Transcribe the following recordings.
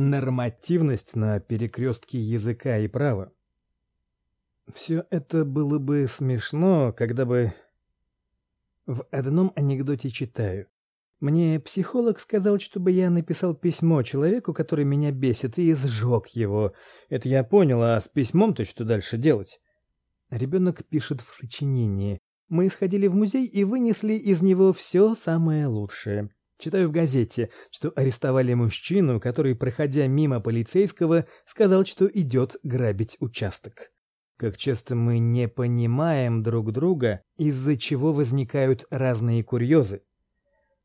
нормативность на перекрестке языка и права. Все это было бы смешно, когда бы в одном анекдоте читаю. Мне психолог сказал, чтобы я написал письмо человеку, который меня бесит, и сжег его. Это я понял, а с письмом-то что дальше делать? Ребенок пишет в сочинении. Мы сходили в музей и вынесли из него все самое лучшее. Читаю в газете, что арестовали мужчину, который, проходя мимо полицейского, сказал, что идет грабить участок. Как часто мы не понимаем друг друга, из-за чего возникают разные курьезы.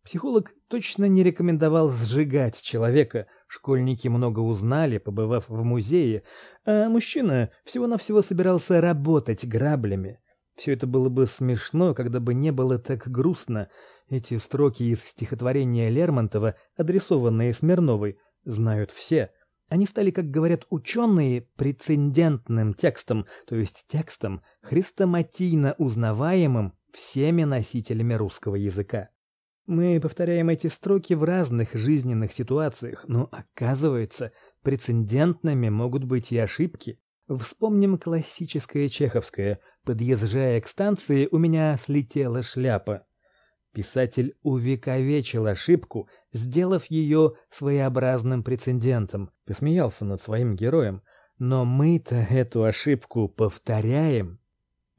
Психолог точно не рекомендовал сжигать человека. Школьники много узнали, побывав в музее, а мужчина всего-навсего собирался работать граблями. Все это было бы смешно, когда бы не было так грустно. Эти строки из стихотворения Лермонтова, адресованные Смирновой, знают все. Они стали, как говорят ученые, прецедентным текстом, то есть текстом, хрестоматийно узнаваемым всеми носителями русского языка. Мы повторяем эти строки в разных жизненных ситуациях, но оказывается, прецедентными могут быть и ошибки. Вспомним классическое чеховское: подъезжая к станции, у меня слетела шляпа. Писатель увековечил ошибку, сделав ее своеобразным прецедентом. Посмеялся над своим героем, но мы-то эту ошибку повторяем.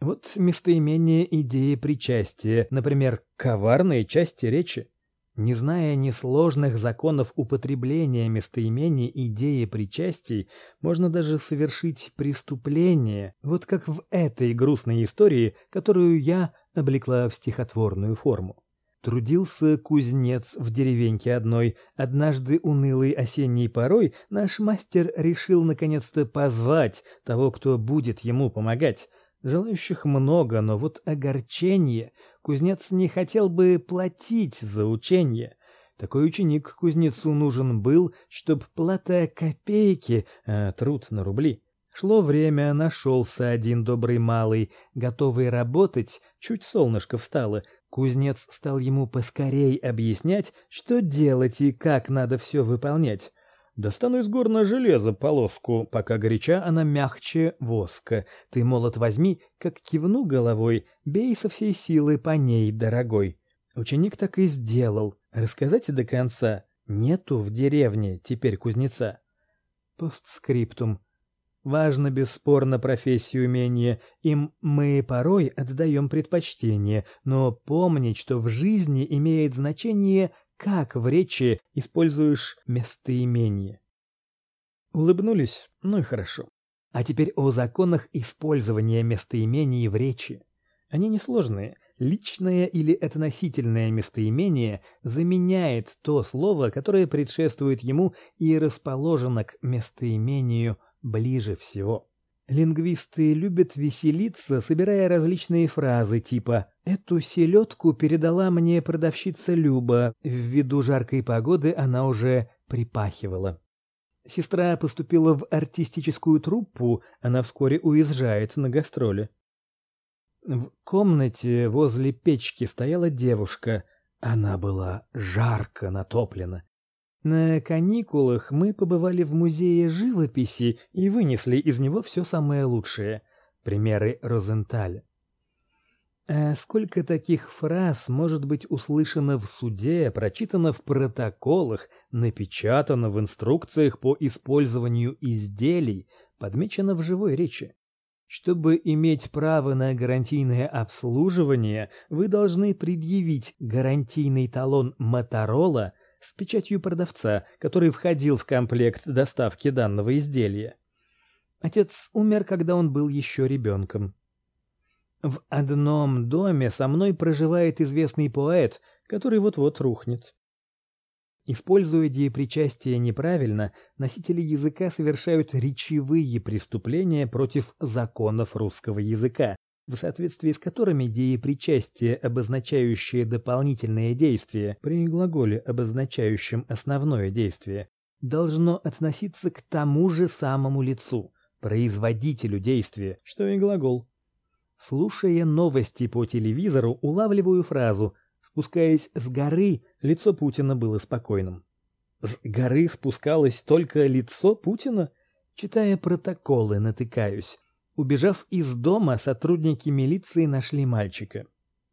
Вот местоимение идеи причастия, например, коварные части речи. Не зная ни сложных законов употребления местоимений идеи причастий, можно даже совершить преступление, вот как в этой грустной истории, которую я облекла в стихотворную форму. Трудился кузнец в деревеньке одной. Однажды унылой осенней порой наш мастер решил наконец-то позвать того, кто будет ему помогать. Желающих много, но вот огорчение. Кузнец не хотел бы платить за учение. Такой ученик кузнецу нужен был, чтоб плата копейки, а труд на рубли. Шло время, нашелся один добрый малый, готовый работать, чуть солнышко встало. Кузнец стал ему поскорей объяснять, что делать и как надо все выполнять. Достану из горна железа полоску, пока горяча она мягче воска. Ты молот возьми, как кивну головой, бей со всей силы по ней, дорогой. Ученик так и сделал. Рассказать до конца. Нету в деревне теперь кузнеца. Постскриптум. Важно бесспорно профессию умение, им мы порой отдаем предпочтение, но помнить, что в жизни имеет значение как в речи используешь местоимение. Улыбнулись? Ну и хорошо. А теперь о законах использования местоимений в речи. Они несложные. Личное или относительное местоимение заменяет то слово, которое предшествует ему и расположено к местоимению ближе всего. Лингвисты любят веселиться, собирая различные фразы типа «Эту селедку передала мне продавщица Люба, ввиду жаркой погоды она уже припахивала». Сестра поступила в артистическую труппу, она вскоре уезжает на гастроли. В комнате возле печки стояла девушка, она была жарко натоплена. На каникулах мы побывали в музее живописи и вынесли из него все самое лучшее. Примеры Розенталя. А сколько таких фраз может быть услышано в суде, прочитано в протоколах, напечатано в инструкциях по использованию изделий, подмечено в живой речи? Чтобы иметь право на гарантийное обслуживание, вы должны предъявить гарантийный талон Моторола – с печатью продавца, который входил в комплект доставки данного изделия. Отец умер, когда он был еще ребенком. В одном доме со мной проживает известный поэт, который вот-вот рухнет. Используя деепричастие неправильно, носители языка совершают речевые преступления против законов русского языка, в соответствии с которыми деепричастие, обозначающее дополнительное действие при глаголе, обозначающем основное действие, должно относиться к тому же самому лицу, производителю действия, что и глагол. Слушая новости по телевизору, улавливаю фразу: "Спускаясь с горы, лицо Путина было спокойным". С горы спускалось только лицо Путина, читая протоколы, натыкаюсь. Убежав из дома, сотрудники милиции нашли мальчика.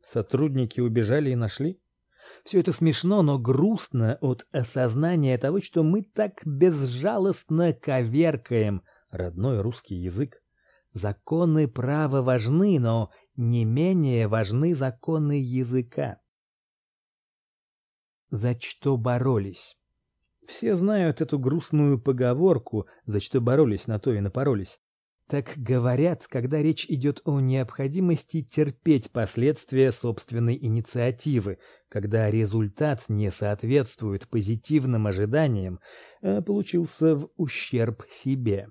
Сотрудники убежали и нашли? Все это смешно, но грустно от осознания того, что мы так безжалостно коверкаем родной русский язык. Законы права важны, но не менее важны законы языка. За что боролись? Все знают эту грустную поговорку, за что боролись, на то и напоролись. Так говорят, когда речь идет о необходимости терпеть последствия собственной инициативы, когда результат не соответствует позитивным ожиданиям, а получился в ущерб себе.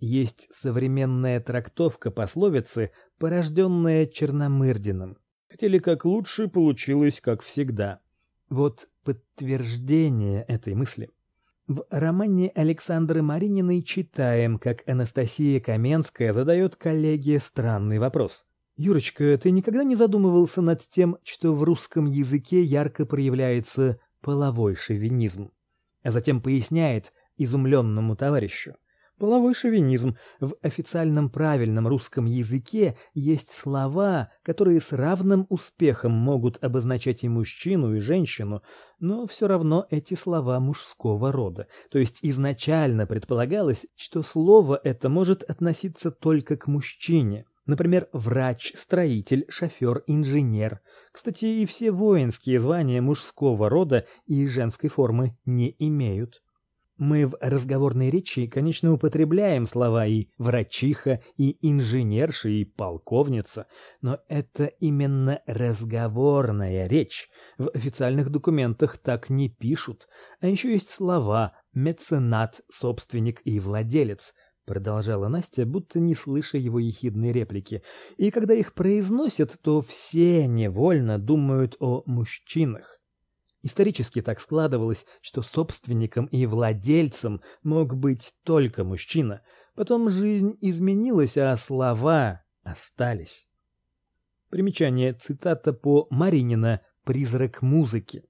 Есть современная трактовка пословицы, порожденная Черномырдиным. Хотели как лучше, получилось как всегда. Вот подтверждение этой мысли. В романе Александры Марининой читаем, как Анастасия Каменская задает коллеге странный вопрос. Юрочка, ты никогда не задумывался над тем, что в русском языке ярко проявляется половой шовинизм? А затем поясняет изумленному товарищу: Половой шовинизм. В официальном правильном русском языке есть слова, которые с равным успехом могут обозначать и мужчину, и женщину, но все равно эти слова мужского рода. То есть изначально предполагалось, что слово это может относиться только к мужчине. Например, врач, строитель, шофер, инженер. Кстати, и все воинские звания мужского рода и женской формы не имеют. Мы в разговорной речи, конечно, употребляем слова и врачиха, и инженерша, и полковница, но это именно разговорная речь. В официальных документах так не пишут. А еще есть слова меценат, собственник и владелец, продолжала Настя, будто не слыша его ехидной реплики. И когда их произносят, то все невольно думают о мужчинах. Исторически так складывалось, что собственником и владельцем мог быть только мужчина. Потом жизнь изменилась, а слова остались. Примечание цитата по Маринина Призрак музыки.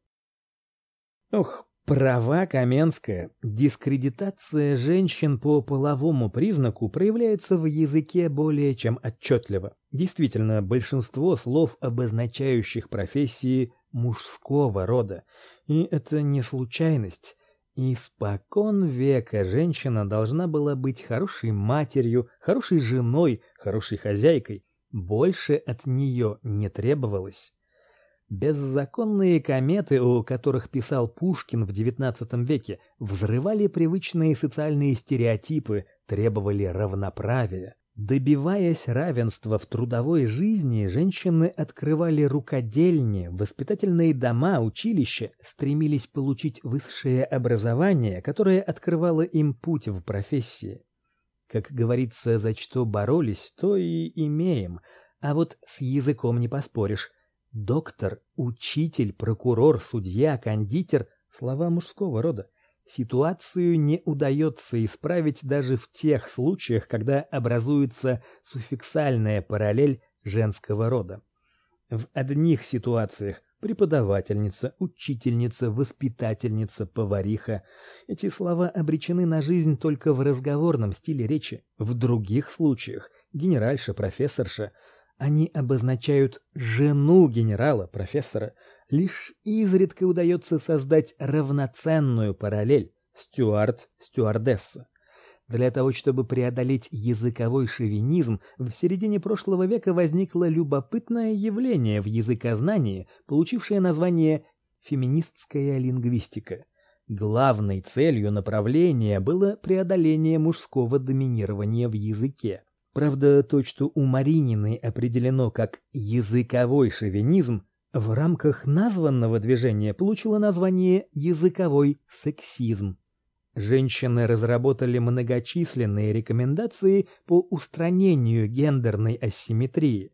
Ох, права Каменская. Дискредитация женщин по половому признаку проявляется в языке более чем отчетливо. Действительно, большинство слов, обозначающих профессии, мужского рода, и это не случайность. Испокон века женщина должна была быть хорошей матерью, хорошей женой, хорошей хозяйкой. Больше от нее не требовалось. Беззаконные кометы, о которых писал Пушкин в XIX веке, взрывали привычные социальные стереотипы, требовали равноправия. Добиваясь равенства в трудовой жизни, женщины открывали рукодельни, воспитательные дома, училища, стремились получить высшее образование, которое открывало им путь в профессии. Как говорится, за что боролись, то и имеем. А вот с языком не поспоришь. Доктор, учитель, прокурор, судья, кондитер слова мужского рода. Ситуацию не удается исправить даже в тех случаях, когда образуется суффиксальная параллель женского рода. В одних ситуациях преподавательница, учительница, воспитательница, повариха эти слова обречены на жизнь только в разговорном стиле речи. В других случаях генеральша, профессорша они обозначают жену генерала, профессора. Лишь изредка удается создать равноценную параллель стюард, стюардесса. Для того, чтобы преодолеть языковой шовинизм, в середине прошлого века возникло любопытное явление в языкознании, получившее название феминистская лингвистика. Главной целью направления было преодоление мужского доминирования в языке. Правда, то, что у Марининой определено как языковой шовинизм, в рамках названного движения получило название языковой сексизм. Женщины разработали многочисленные рекомендации по устранению гендерной асимметрии.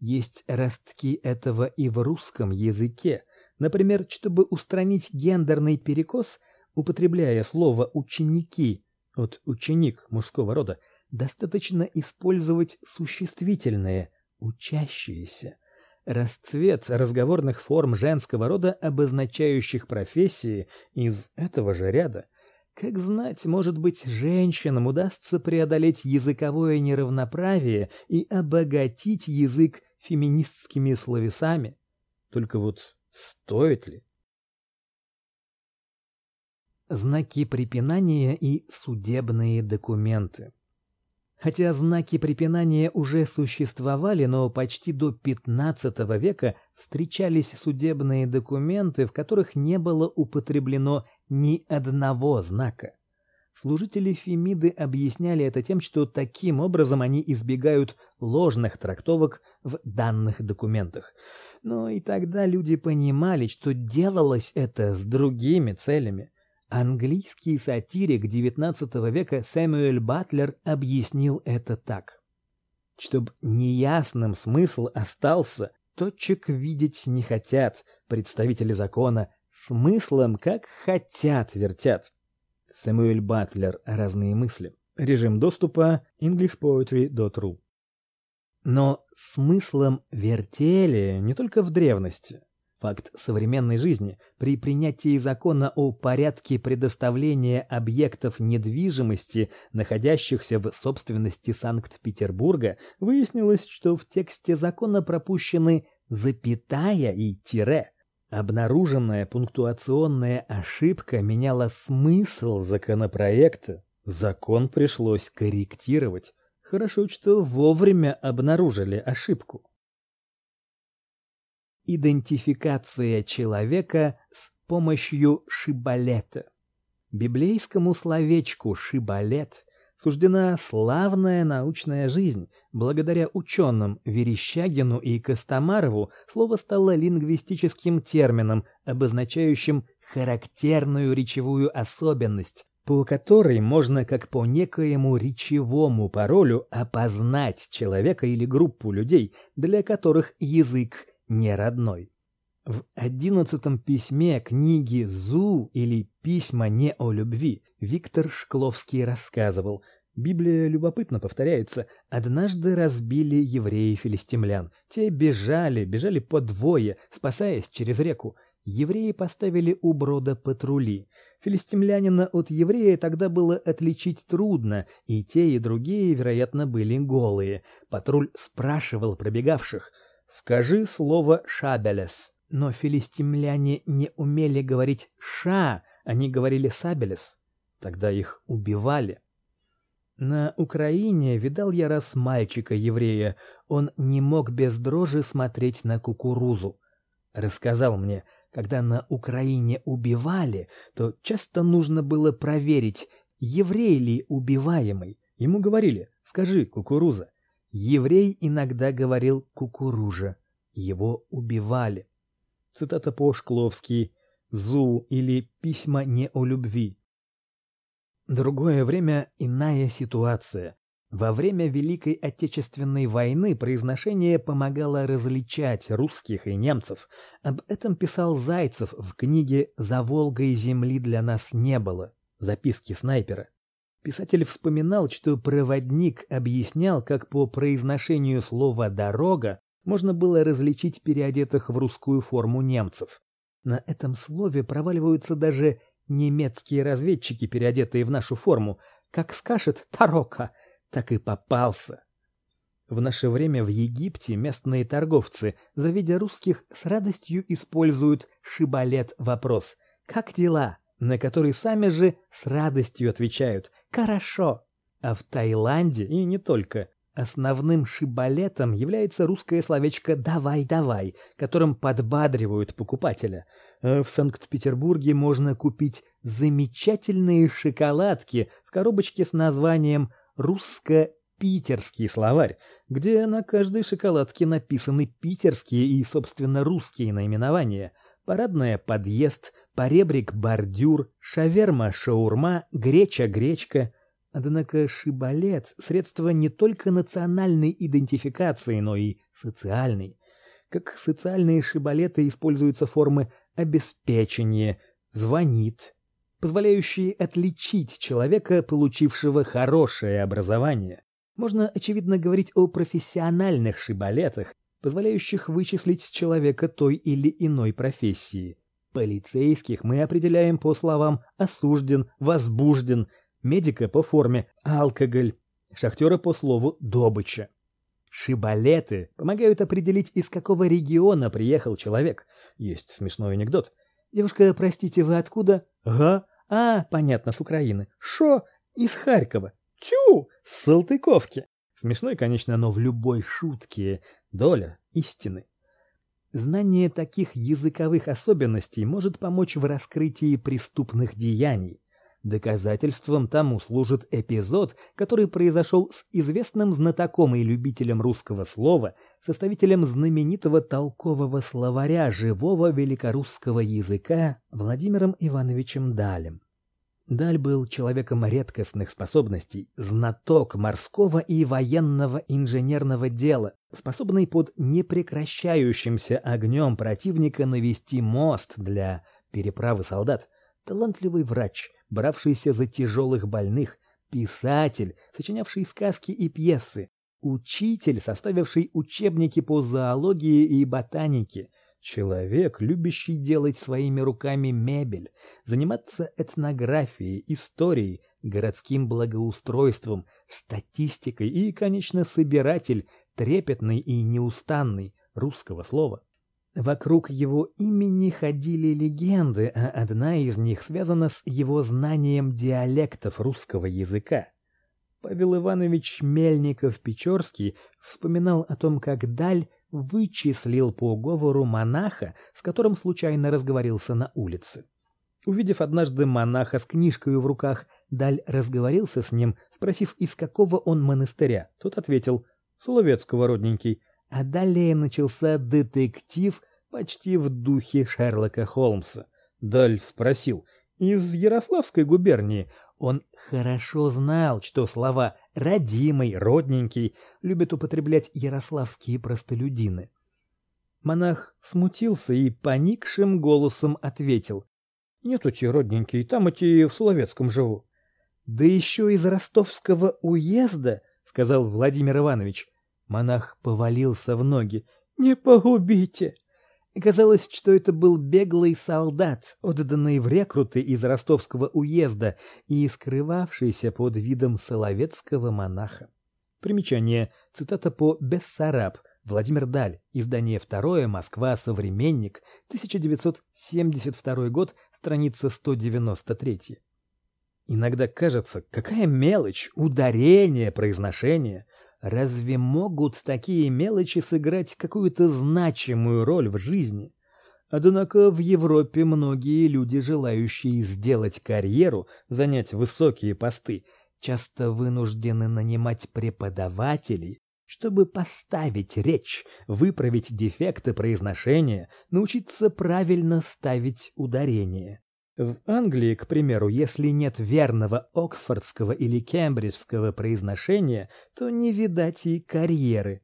Есть ростки этого и в русском языке. Например, чтобы устранить гендерный перекос, употребляя слово ученики от ученик мужского рода, достаточно использовать существительное учащиеся. Расцвет разговорных форм женского рода, обозначающих профессии из этого же ряда. Как знать, может быть, женщинам удастся преодолеть языковое неравноправие и обогатить язык феминистскими словесами. Только вот стоит ли? Знаки препинания и судебные документы. Хотя знаки препинания уже существовали, но почти до XV века встречались судебные документы, в которых не было употреблено ни одного знака. Служители Фемиды объясняли это тем, что таким образом они избегают ложных трактовок в данных документах. Но и тогда люди понимали, что делалось это с другими целями. Английский сатирик XIX века Сэмюэль Батлер объяснил это так: чтоб неясным смысл остался, точек видеть не хотят представители закона, смыслом как хотят вертят. Сэмюэль Батлер. Разные мысли. Режим доступа englishpoetry.ru. Но смыслом вертели не только в древности. Факт современной жизни при принятии закона о порядке предоставления объектов недвижимости, находящихся в собственности Санкт-Петербурга, выяснилось, что в тексте закона пропущены запятая и тире. Обнаруженная пунктуационная ошибка меняла смысл законопроекта. Закон пришлось корректировать. Хорошо, что вовремя обнаружили ошибку. Идентификация человека с помощью шибалета. Библейскому словечку шибалет суждена славная научная жизнь. Благодаря ученым Верещагину и Костомарову слово стало лингвистическим термином, обозначающим характерную речевую особенность, по которой можно как по некоему речевому паролю опознать человека или группу людей, для которых язык не родной. В одиннадцатом письме книги Зу или Письма не о любви Виктор Шкловский рассказывал: Библия любопытно повторяется. Однажды разбили евреи филистимлян. Те бежали, бежали по двое, спасаясь через реку. Евреи поставили у брода патрули. Филистимлянина от еврея тогда было отличить трудно, и те, и другие, вероятно, были голые. Патруль спрашивал пробегавших: "Скажи слово шабелес". Но филистимляне не умели говорить ша, они говорили сабелес. Тогда их убивали. На Украине видал я раз мальчика-еврея. Он не мог без дрожи смотреть на кукурузу. Рассказал мне, когда на Украине убивали, то часто нужно было проверить, еврей ли убиваемый. Ему говорили: "Скажи, кукуруза". Еврей иногда говорил кукуружа. Его убивали. Цитата по Шкловски. Зу или письма не о любви. Другое время иная ситуация. Во время Великой Отечественной войны произношение помогало различать русских и немцев. Об этом писал Зайцев в книге За Волгой земли для нас не было. Записки снайпера. Писатель вспоминал, что проводник объяснял, как по произношению слова дорога можно было различить переодетых в русскую форму немцев. На этом слове проваливаются даже немецкие разведчики, переодетые в нашу форму. Как скажет Тарока, так и попался. В наше время в Египте местные торговцы, завидя русских, с радостью используют шибалет вопрос: "Как дела?", на который сами же с радостью отвечают: "Хорошо". А в Таиланде и не только Основным шибалетом является русское словечко «давай, давай», которым подбадривают покупателя. Э, в Санкт-Петербурге можно купить замечательные шоколадки в коробочке с названием «Русско-питерский словарь», где на каждой шоколадке написаны питерские и, собственно, русские наименования. Парадная подъезд, поребрик бордюр, шаверма-шаурма, греча-гречка – Однако шибалет – средство не только национальной идентификации, но и социальной. Как социальные шибалеты используются формы обеспечения, звонит, позволяющие отличить человека, получившего хорошее образование. Можно очевидно говорить о профессиональных шибалетах, позволяющих вычислить человека той или иной профессии. Полицейских мы определяем по словам осужден, возбужден, медика по форме алкоголь, шахтера по слову добыча. Шибалеты помогают определить, из какого региона приехал человек. Есть смешной анекдот. Девушка, простите, вы откуда? Га? А, понятно, с Украины. Шо? Из Харькова. Тю, с Салтыковки. Смешной, конечно, но в любой шутке доля истины. Знание таких языковых особенностей может помочь в раскрытии преступных деяний. Доказательством тому служит эпизод, который произошел с известным знатоком и любителем русского слова, составителем знаменитого толкового словаря живого великорусского языка Владимиром Ивановичем Далем. Даль был человеком редкостных способностей, знаток морского и военного инженерного дела, способный под непрекращающимся огнем противника навести мост для переправы солдат, талантливый врач, бравшийся за тяжелых больных, писатель, сочинявший сказки и пьесы, учитель, составивший учебники по зоологии и ботанике – Человек, любящий делать своими руками мебель, заниматься этнографией, историей, городским благоустройством, статистикой и, конечно, собиратель, трепетный и неустанный русского слова. Вокруг его имени ходили легенды, а одна из них связана с его знанием диалектов русского языка. Павел Иванович Мельников-Печорский вспоминал о том, как Даль вычислил по говору монаха, с которым случайно разговорился на улице. Увидев однажды монаха с книжкой в руках, Даль разговорился с ним, спросив, из какого он монастыря. Тот ответил: "Соловецкого, родненький". А далее начался детектив почти в духе Шерлока Холмса. Даль спросил: "Из Ярославской губернии?" Он хорошо знал, что слова родимый, родненький любят употреблять ярославские простолюдины. Монах смутился и поникшим голосом ответил: "Нет, эти родненькие, там эти в Соловецком живу". "Да еще из Ростовского уезда", сказал Владимир Иванович. Монах повалился в ноги. "Не погубите!" Казалось, что это был беглый солдат, отданный в рекруты из ростовского уезда и скрывавшийся под видом соловецкого монаха. Примечание. Цитата по Бессараб. Владимир Даль. Издание второе. Москва. Современник. 1972 год. Страница 193. Иногда кажется, какая мелочь, ударение, произношение. Разве могут такие мелочи сыграть какую-то значимую роль в жизни? Однако в Европе многие люди, желающие сделать карьеру, занять высокие посты, часто вынуждены нанимать преподавателей, чтобы поставить речь, выправить дефекты произношения, научиться правильно ставить ударение. В Англии, к примеру, если нет верного оксфордского или кембриджского произношения, то не видать и карьеры.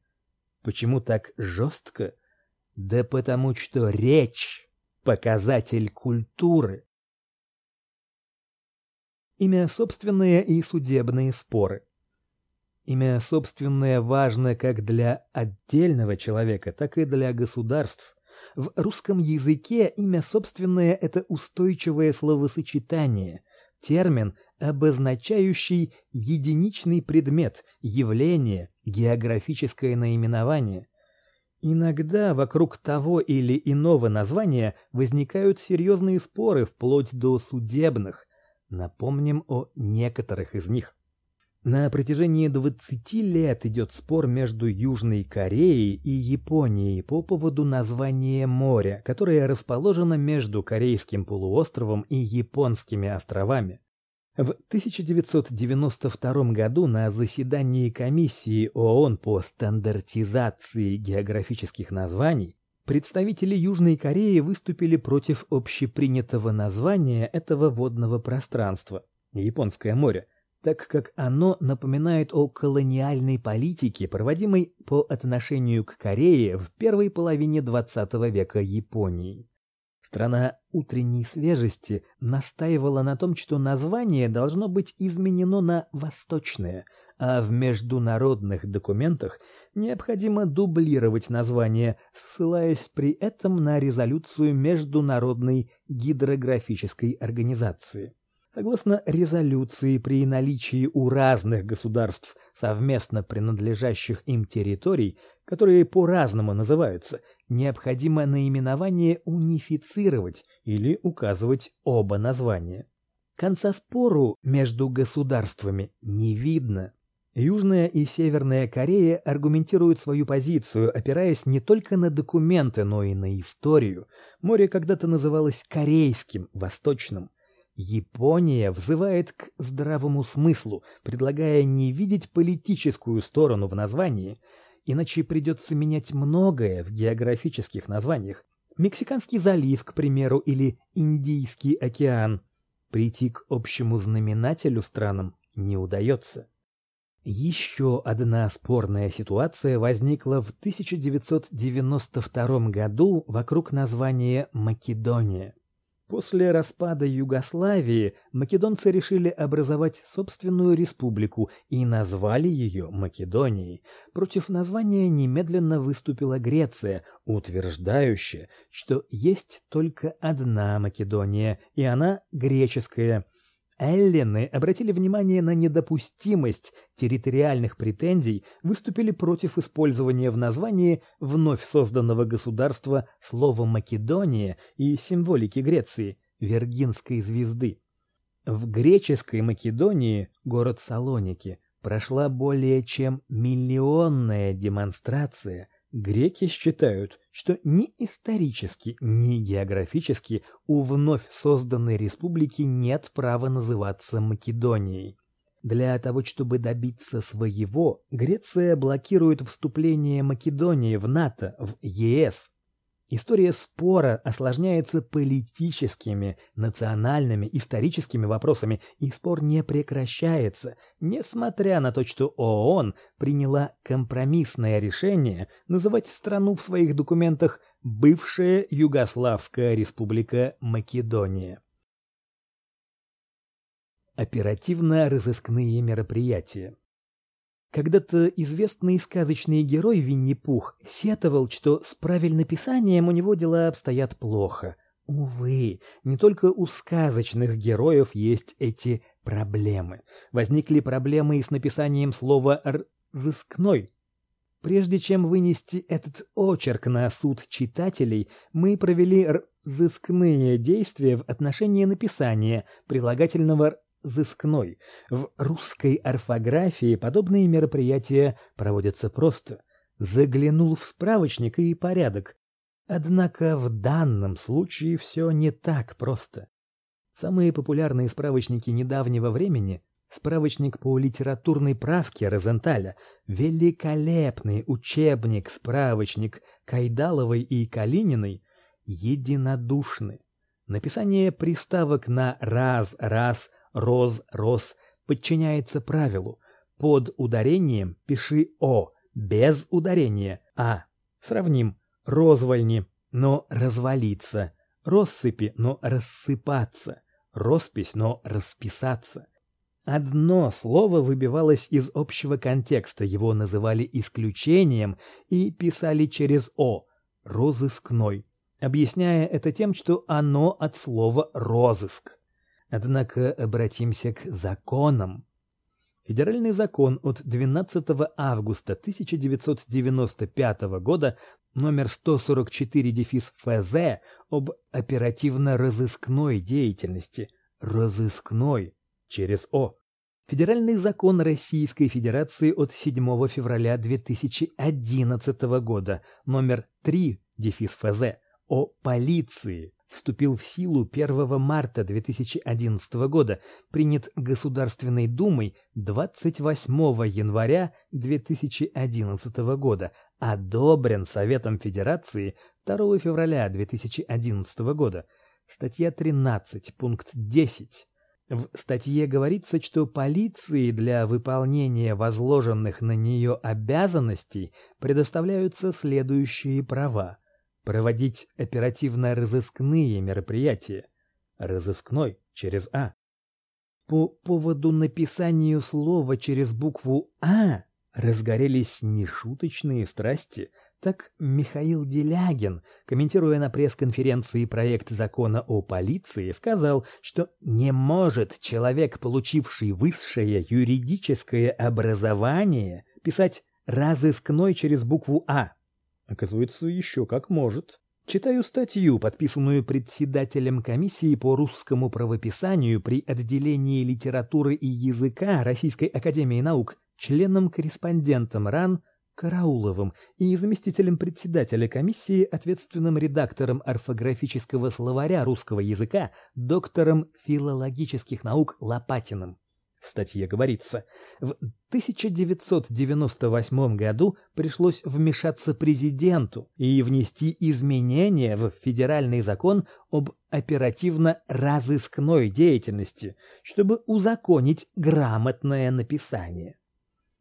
Почему так жестко? Да потому что речь показатель культуры. Имя собственное и судебные споры. Имя собственное важно как для отдельного человека, так и для государств. В русском языке имя собственное это устойчивое словосочетание, термин, обозначающий единичный предмет, явление, географическое наименование. Иногда вокруг того или иного названия возникают серьезные споры вплоть до судебных. Напомним о некоторых из них. На протяжении 20 лет идет спор между Южной Кореей и Японией по поводу названия моря, которое расположено между Корейским полуостровом и Японскими островами. В 1992 году на заседании комиссии ООН по стандартизации географических названий представители Южной Кореи выступили против общепринятого названия этого водного пространства Японское море так как оно напоминает о колониальной политике, проводимой по отношению к Корее в первой половине XX века Японией. Страна утренней свежести настаивала на том, что название должно быть изменено на восточное, а в международных документах необходимо дублировать название, ссылаясь при этом на резолюцию Международной гидрографической организации. Согласно резолюции, при наличии у разных государств совместно принадлежащих им территорий, которые по-разному называются, необходимо наименование унифицировать или указывать оба названия. Конца спору между государствами не видно. Южная и Северная Корея аргументируют свою позицию, опираясь не только на документы, но и на историю. Море когда-то называлось Корейским, Восточным. Япония взывает к здравому смыслу, предлагая не видеть политическую сторону в названии, иначе придется менять многое в географических названиях. Мексиканский залив, к примеру, или Индийский океан. Прийти к общему знаменателю странам не удается. Еще одна спорная ситуация возникла в 1992 году вокруг названия Македония. После распада Югославии македонцы решили образовать собственную республику и назвали ее Македонией. Против названия немедленно выступила Греция, утверждающая, что есть только одна Македония, и она греческая. Эллины обратили внимание на недопустимость территориальных претензий, выступили против использования в названии вновь созданного государства слова Македония и символики Греции Вергинской звезды. В греческой Македонии, город Салоники, прошла более чем миллионная демонстрация – Греки считают, что ни исторически, ни географически у вновь созданной республики нет права называться Македонией. Для того, чтобы добиться своего, Греция блокирует вступление Македонии в НАТО, в ЕС. История спора осложняется политическими, национальными, историческими вопросами, и спор не прекращается, несмотря на то, что ООН приняла компромиссное решение называть страну в своих документах бывшая Югославская республика Македония. Оперативно-розыскные мероприятия когда-то известный сказочный герой Винни-Пух сетовал, что с правильнописанием у него дела обстоят плохо. Увы, не только у сказочных героев есть эти проблемы. Возникли проблемы и с написанием слова «рзыскной». Прежде чем вынести этот очерк на суд читателей, мы провели рзыскные действия в отношении написания прилагательного зыскной. В русской орфографии подобные мероприятия проводятся просто. Заглянул в справочник и порядок. Однако в данном случае все не так просто. Самые популярные справочники недавнего времени Справочник по литературной правке Розенталя, великолепный учебник, справочник Кайдаловой и Калининой единодушны. Написание приставок на раз, раз, роз, рос подчиняется правилу. Под ударением пиши о, без ударения а. Сравним: розвольни, но развалиться, россыпи, но рассыпаться, роспись, но расписаться. Одно слово выбивалось из общего контекста, его называли исключением и писали через о розыскной, объясняя это тем, что оно от слова розыск. Однако обратимся к законам. Федеральный закон от 12 августа 1995 года номер 144-ФЗ об оперативно-розыскной деятельности, розыскной через О. Федеральный закон Российской Федерации от 7 февраля 2011 года номер 3-ФЗ о полиции вступил в силу 1 марта 2011 года, принят Государственной Думой 28 января 2011 года, одобрен Советом Федерации 2 февраля 2011 года. Статья 13, пункт 10. В статье говорится, что полиции для выполнения возложенных на нее обязанностей предоставляются следующие права: проводить оперативно-розыскные мероприятия. Разыскной через А. По поводу написания слова через букву А разгорелись нешуточные страсти. Так Михаил Делягин, комментируя на пресс-конференции проект закона о полиции, сказал, что не может человек, получивший высшее юридическое образование, писать разыскной через букву А. Оказывается, еще как может. Читаю статью, подписанную председателем комиссии по русскому правописанию при отделении литературы и языка Российской академии наук, членом-корреспондентом РАН Карауловым и заместителем председателя комиссии, ответственным редактором орфографического словаря русского языка, доктором филологических наук Лопатиным. В статье говорится, в 1998 году пришлось вмешаться президенту и внести изменения в федеральный закон об оперативно-розыскной деятельности, чтобы узаконить грамотное написание.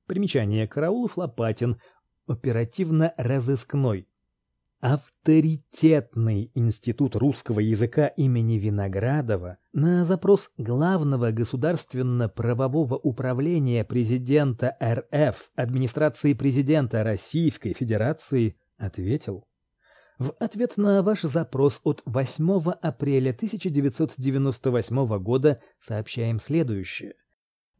Примечание. Караулов Лопатин оперативно-розыскной авторитетный институт русского языка имени Виноградова на запрос главного государственно-правового управления президента РФ администрации президента Российской Федерации ответил в ответ на ваш запрос от 8 апреля 1998 года сообщаем следующее.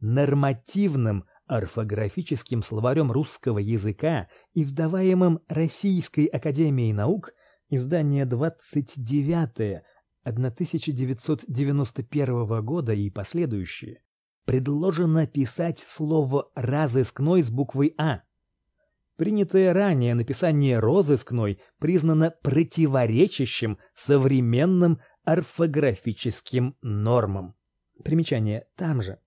Нормативным орфографическим словарем русского языка, издаваемым Российской академией наук, издание 29 1991 года и последующие, предложено писать слово разыскной с буквой А. Принятое ранее написание розыскной признано противоречащим современным орфографическим нормам. Примечание там же.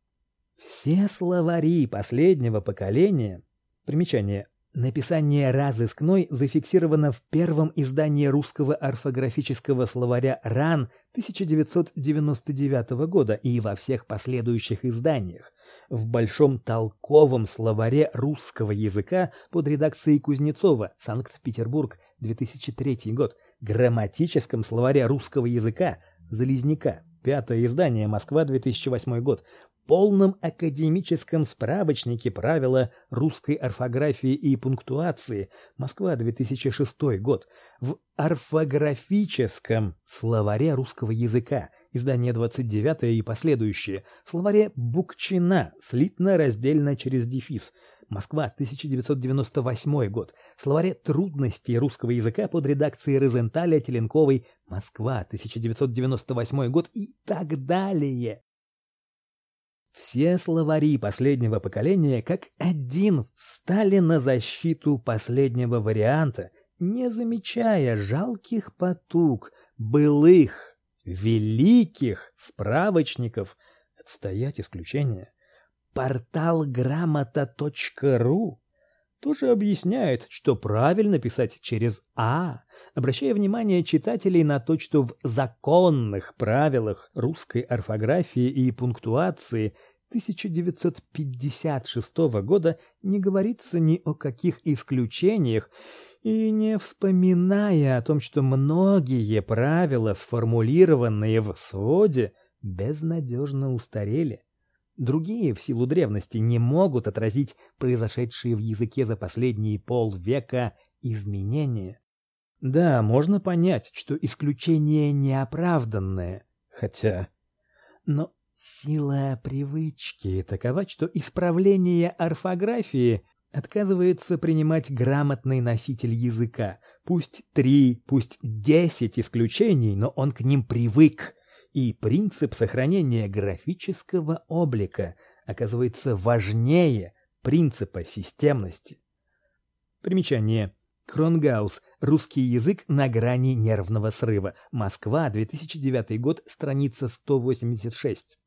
Все словари последнего поколения. Примечание. Написание разыскной зафиксировано в первом издании русского орфографического словаря РАН 1999 года и во всех последующих изданиях. В большом толковом словаре русского языка под редакцией Кузнецова, Санкт-Петербург, 2003 год, грамматическом словаре русского языка Залезняка, пятое издание, Москва, 2008 год, полном академическом справочнике правила русской орфографии и пунктуации, Москва, 2006 год, в орфографическом словаре русского языка, издание 29 и последующие, словаре Букчина, слитно-раздельно через дефис, Москва, 1998 год. Словаре трудностей русского языка под редакцией Розенталя Теленковой, Москва, 1998 год и так далее. Все словари последнего поколения как один встали на защиту последнего варианта, не замечая жалких потуг былых, великих справочников отстоять исключение. Портал грамота.ру тоже объясняет, что правильно писать через «а», обращая внимание читателей на то, что в законных правилах русской орфографии и пунктуации 1956 года не говорится ни о каких исключениях, и не вспоминая о том, что многие правила, сформулированные в своде, безнадежно устарели. Другие в силу древности не могут отразить произошедшие в языке за последние полвека изменения. Да, можно понять, что исключение неоправданное, хотя но сила привычки такова, что исправление орфографии отказывается принимать грамотный носитель языка. Пусть три, пусть десять исключений, но он к ним привык и принцип сохранения графического облика оказывается важнее принципа системности. Примечание. Кронгаус. Русский язык на грани нервного срыва. Москва, 2009 год, страница 186.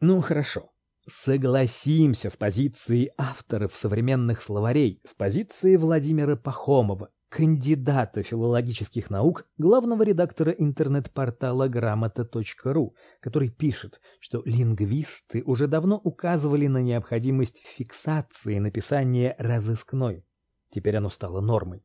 Ну хорошо. Согласимся с позицией авторов современных словарей, с позицией Владимира Пахомова, кандидата филологических наук, главного редактора интернет-портала грамота.ру, который пишет, что лингвисты уже давно указывали на необходимость фиксации написания разыскной. Теперь оно стало нормой.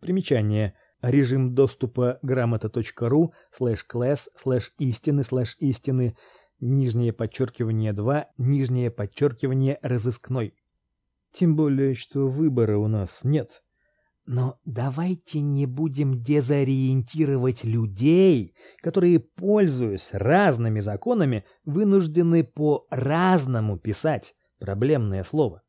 Примечание. режим доступа грамота.ру слэш класс слэш истины слэш истины нижнее подчеркивание 2 нижнее подчеркивание разыскной. Тем более, что выбора у нас нет. Но давайте не будем дезориентировать людей, которые, пользуясь разными законами, вынуждены по-разному писать проблемное слово.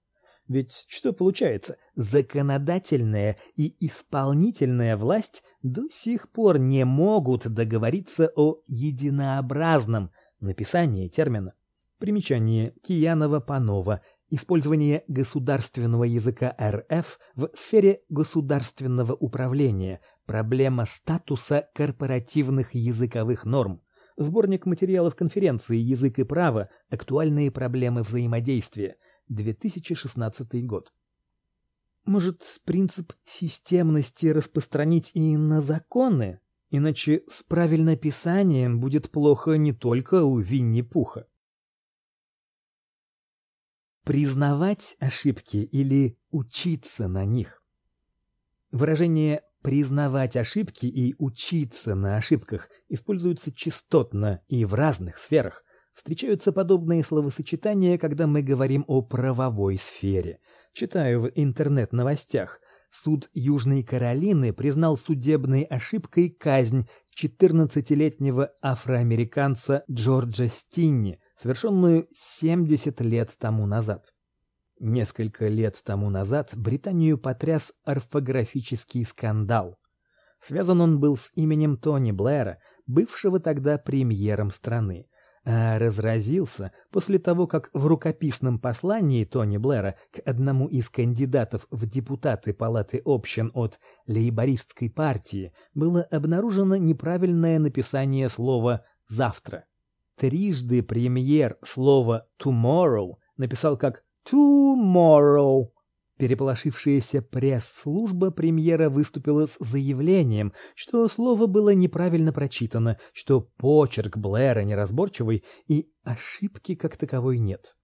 Ведь что получается? Законодательная и исполнительная власть до сих пор не могут договориться о единообразном написании термина. Примечание Киянова-Панова – Использование государственного языка РФ в сфере государственного управления. Проблема статуса корпоративных языковых норм. Сборник материалов конференции «Язык и право. Актуальные проблемы взаимодействия». 2016 год. Может, принцип системности распространить и на законы? Иначе с правильнописанием будет плохо не только у Винни-Пуха признавать ошибки или учиться на них. Выражение признавать ошибки и учиться на ошибках используются частотно и в разных сферах. Встречаются подобные словосочетания, когда мы говорим о правовой сфере. Читаю в интернет-новостях. Суд Южной Каролины признал судебной ошибкой казнь 14-летнего афроамериканца Джорджа Стинни совершенную 70 лет тому назад. Несколько лет тому назад Британию потряс орфографический скандал. Связан он был с именем Тони Блэра, бывшего тогда премьером страны, а разразился после того, как в рукописном послании Тони Блэра к одному из кандидатов в депутаты Палаты общин от лейбористской партии было обнаружено неправильное написание слова «завтра». Трижды премьер слово tomorrow написал как tomorrow. Переполошившаяся пресс-служба премьера выступила с заявлением, что слово было неправильно прочитано, что почерк Блэра неразборчивый и ошибки как таковой нет.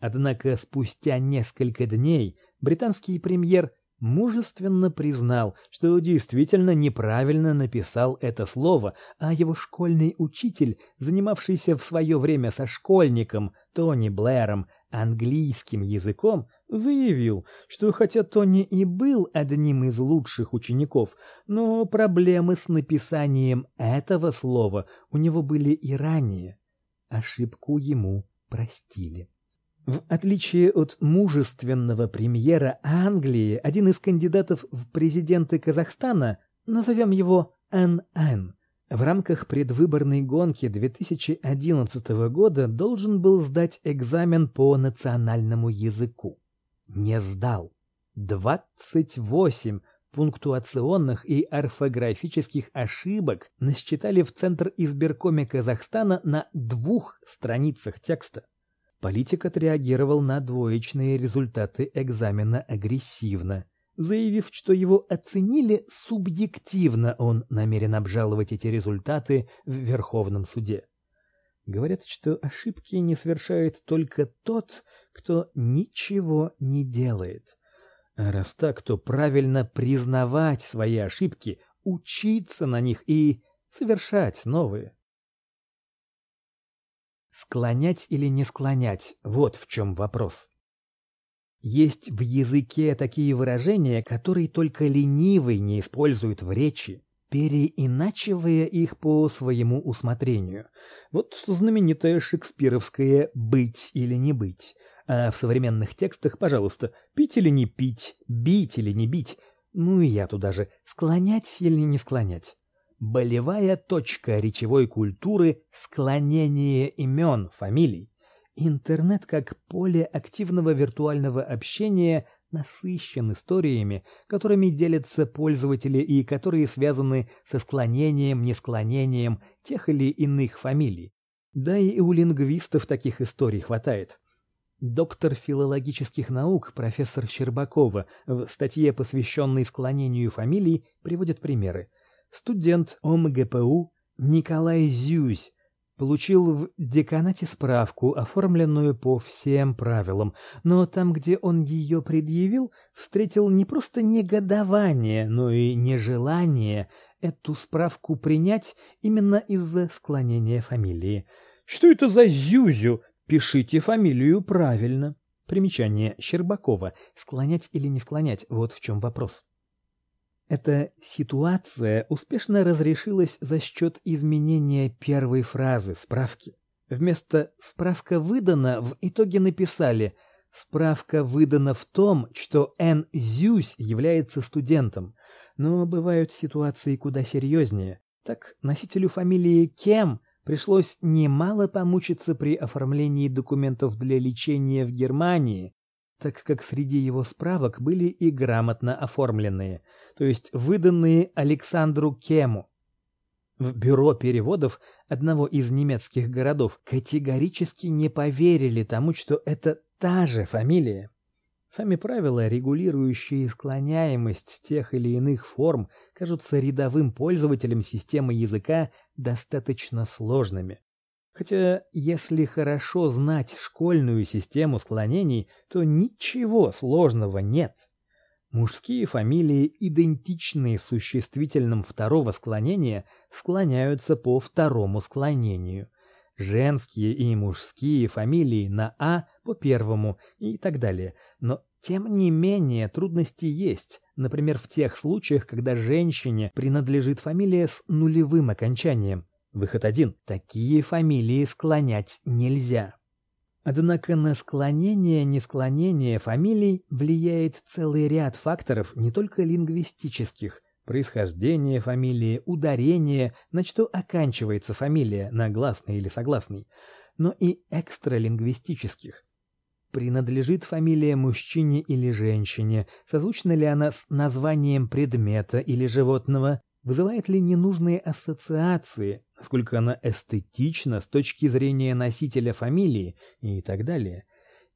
Однако спустя несколько дней британский премьер мужественно признал, что действительно неправильно написал это слово, а его школьный учитель, занимавшийся в свое время со школьником Тони Блэром английским языком, заявил, что хотя Тони и был одним из лучших учеников, но проблемы с написанием этого слова у него были и ранее. Ошибку ему простили. В отличие от мужественного премьера Англии, один из кандидатов в президенты Казахстана, назовем его НН, в рамках предвыборной гонки 2011 года должен был сдать экзамен по национальному языку. Не сдал. 28 пунктуационных и орфографических ошибок насчитали в Центр избиркоме Казахстана на двух страницах текста. Политик отреагировал на двоечные результаты экзамена агрессивно, заявив, что его оценили субъективно, он намерен обжаловать эти результаты в Верховном суде. Говорят, что ошибки не совершает только тот, кто ничего не делает. А раз так, то правильно признавать свои ошибки, учиться на них и совершать новые. Склонять или не склонять – вот в чем вопрос. Есть в языке такие выражения, которые только ленивый не использует в речи, переиначивая их по своему усмотрению. Вот знаменитое шекспировское «быть или не быть». А в современных текстах, пожалуйста, пить или не пить, бить или не бить. Ну и я туда же, склонять или не склонять. Болевая точка речевой культуры – склонение имен, фамилий. Интернет как поле активного виртуального общения насыщен историями, которыми делятся пользователи и которые связаны со склонением, несклонением тех или иных фамилий. Да и у лингвистов таких историй хватает. Доктор филологических наук профессор Щербакова в статье, посвященной склонению фамилий, приводит примеры. Студент ОМГПУ Николай Зюзь получил в деканате справку, оформленную по всем правилам, но там, где он ее предъявил, встретил не просто негодование, но и нежелание эту справку принять именно из-за склонения фамилии. Что это за зюзю? Пишите фамилию правильно. Примечание Щербакова. Склонять или не склонять вот в чем вопрос. Эта ситуация успешно разрешилась за счет изменения первой фразы справки. Вместо «справка выдана» в итоге написали «справка выдана в том, что Н. Зюсь является студентом». Но бывают ситуации куда серьезнее. Так носителю фамилии Кем пришлось немало помучиться при оформлении документов для лечения в Германии, так как среди его справок были и грамотно оформленные, то есть выданные Александру Кему. В бюро переводов одного из немецких городов категорически не поверили тому, что это та же фамилия. Сами правила, регулирующие склоняемость тех или иных форм, кажутся рядовым пользователям системы языка достаточно сложными. Хотя, если хорошо знать школьную систему склонений, то ничего сложного нет. Мужские фамилии, идентичные существительным второго склонения, склоняются по второму склонению. Женские и мужские фамилии на а по первому и так далее. Но тем не менее, трудности есть. Например, в тех случаях, когда женщине принадлежит фамилия с нулевым окончанием. Выход один. Такие фамилии склонять нельзя. Однако на склонение-несклонение фамилий влияет целый ряд факторов, не только лингвистических. Происхождение фамилии, ударение, на что оканчивается фамилия, на гласный или согласный, но и экстралингвистических. Принадлежит фамилия мужчине или женщине, созвучна ли она с названием предмета или животного, вызывает ли ненужные ассоциации, насколько она эстетична с точки зрения носителя фамилии и так далее.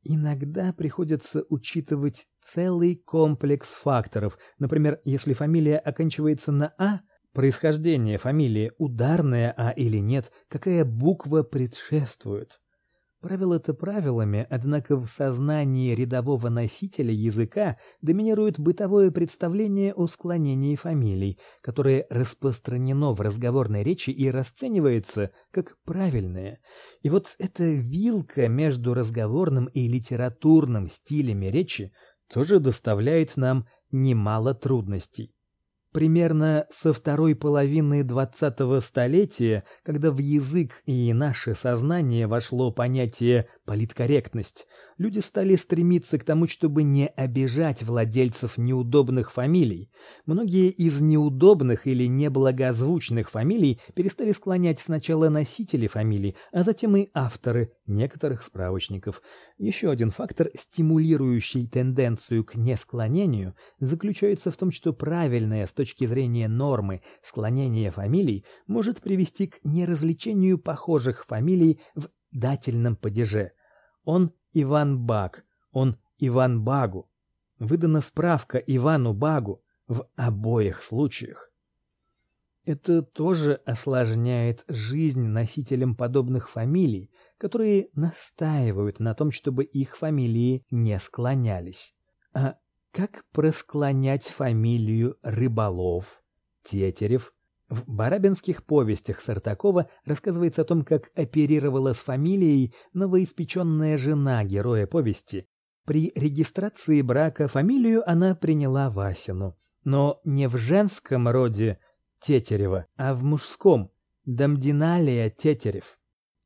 Иногда приходится учитывать целый комплекс факторов. Например, если фамилия оканчивается на а, происхождение фамилии ударная а или нет, какая буква предшествует. Правила-то правилами, однако в сознании рядового носителя языка доминирует бытовое представление о склонении фамилий, которое распространено в разговорной речи и расценивается как правильное. И вот эта вилка между разговорным и литературным стилями речи тоже доставляет нам немало трудностей примерно со второй половины двадцатого столетия, когда в язык и наше сознание вошло понятие политкорректность, люди стали стремиться к тому, чтобы не обижать владельцев неудобных фамилий. Многие из неудобных или неблагозвучных фамилий перестали склонять сначала носители фамилий, а затем и авторы некоторых справочников. Еще один фактор, стимулирующий тенденцию к несклонению, заключается в том, что правильное с точки зрения нормы склонение фамилий может привести к неразличению похожих фамилий в дательном падеже. Он Иван Баг, он Иван Багу. Выдана справка Ивану Багу в обоих случаях. Это тоже осложняет жизнь носителям подобных фамилий, которые настаивают на том, чтобы их фамилии не склонялись. А как просклонять фамилию Рыболов, Тетерев? В барабинских повестях Сартакова рассказывается о том, как оперировала с фамилией новоиспеченная жена героя повести. При регистрации брака фамилию она приняла Васину, но не в женском роде Тетерева, а в мужском Дамдиналия Тетерев.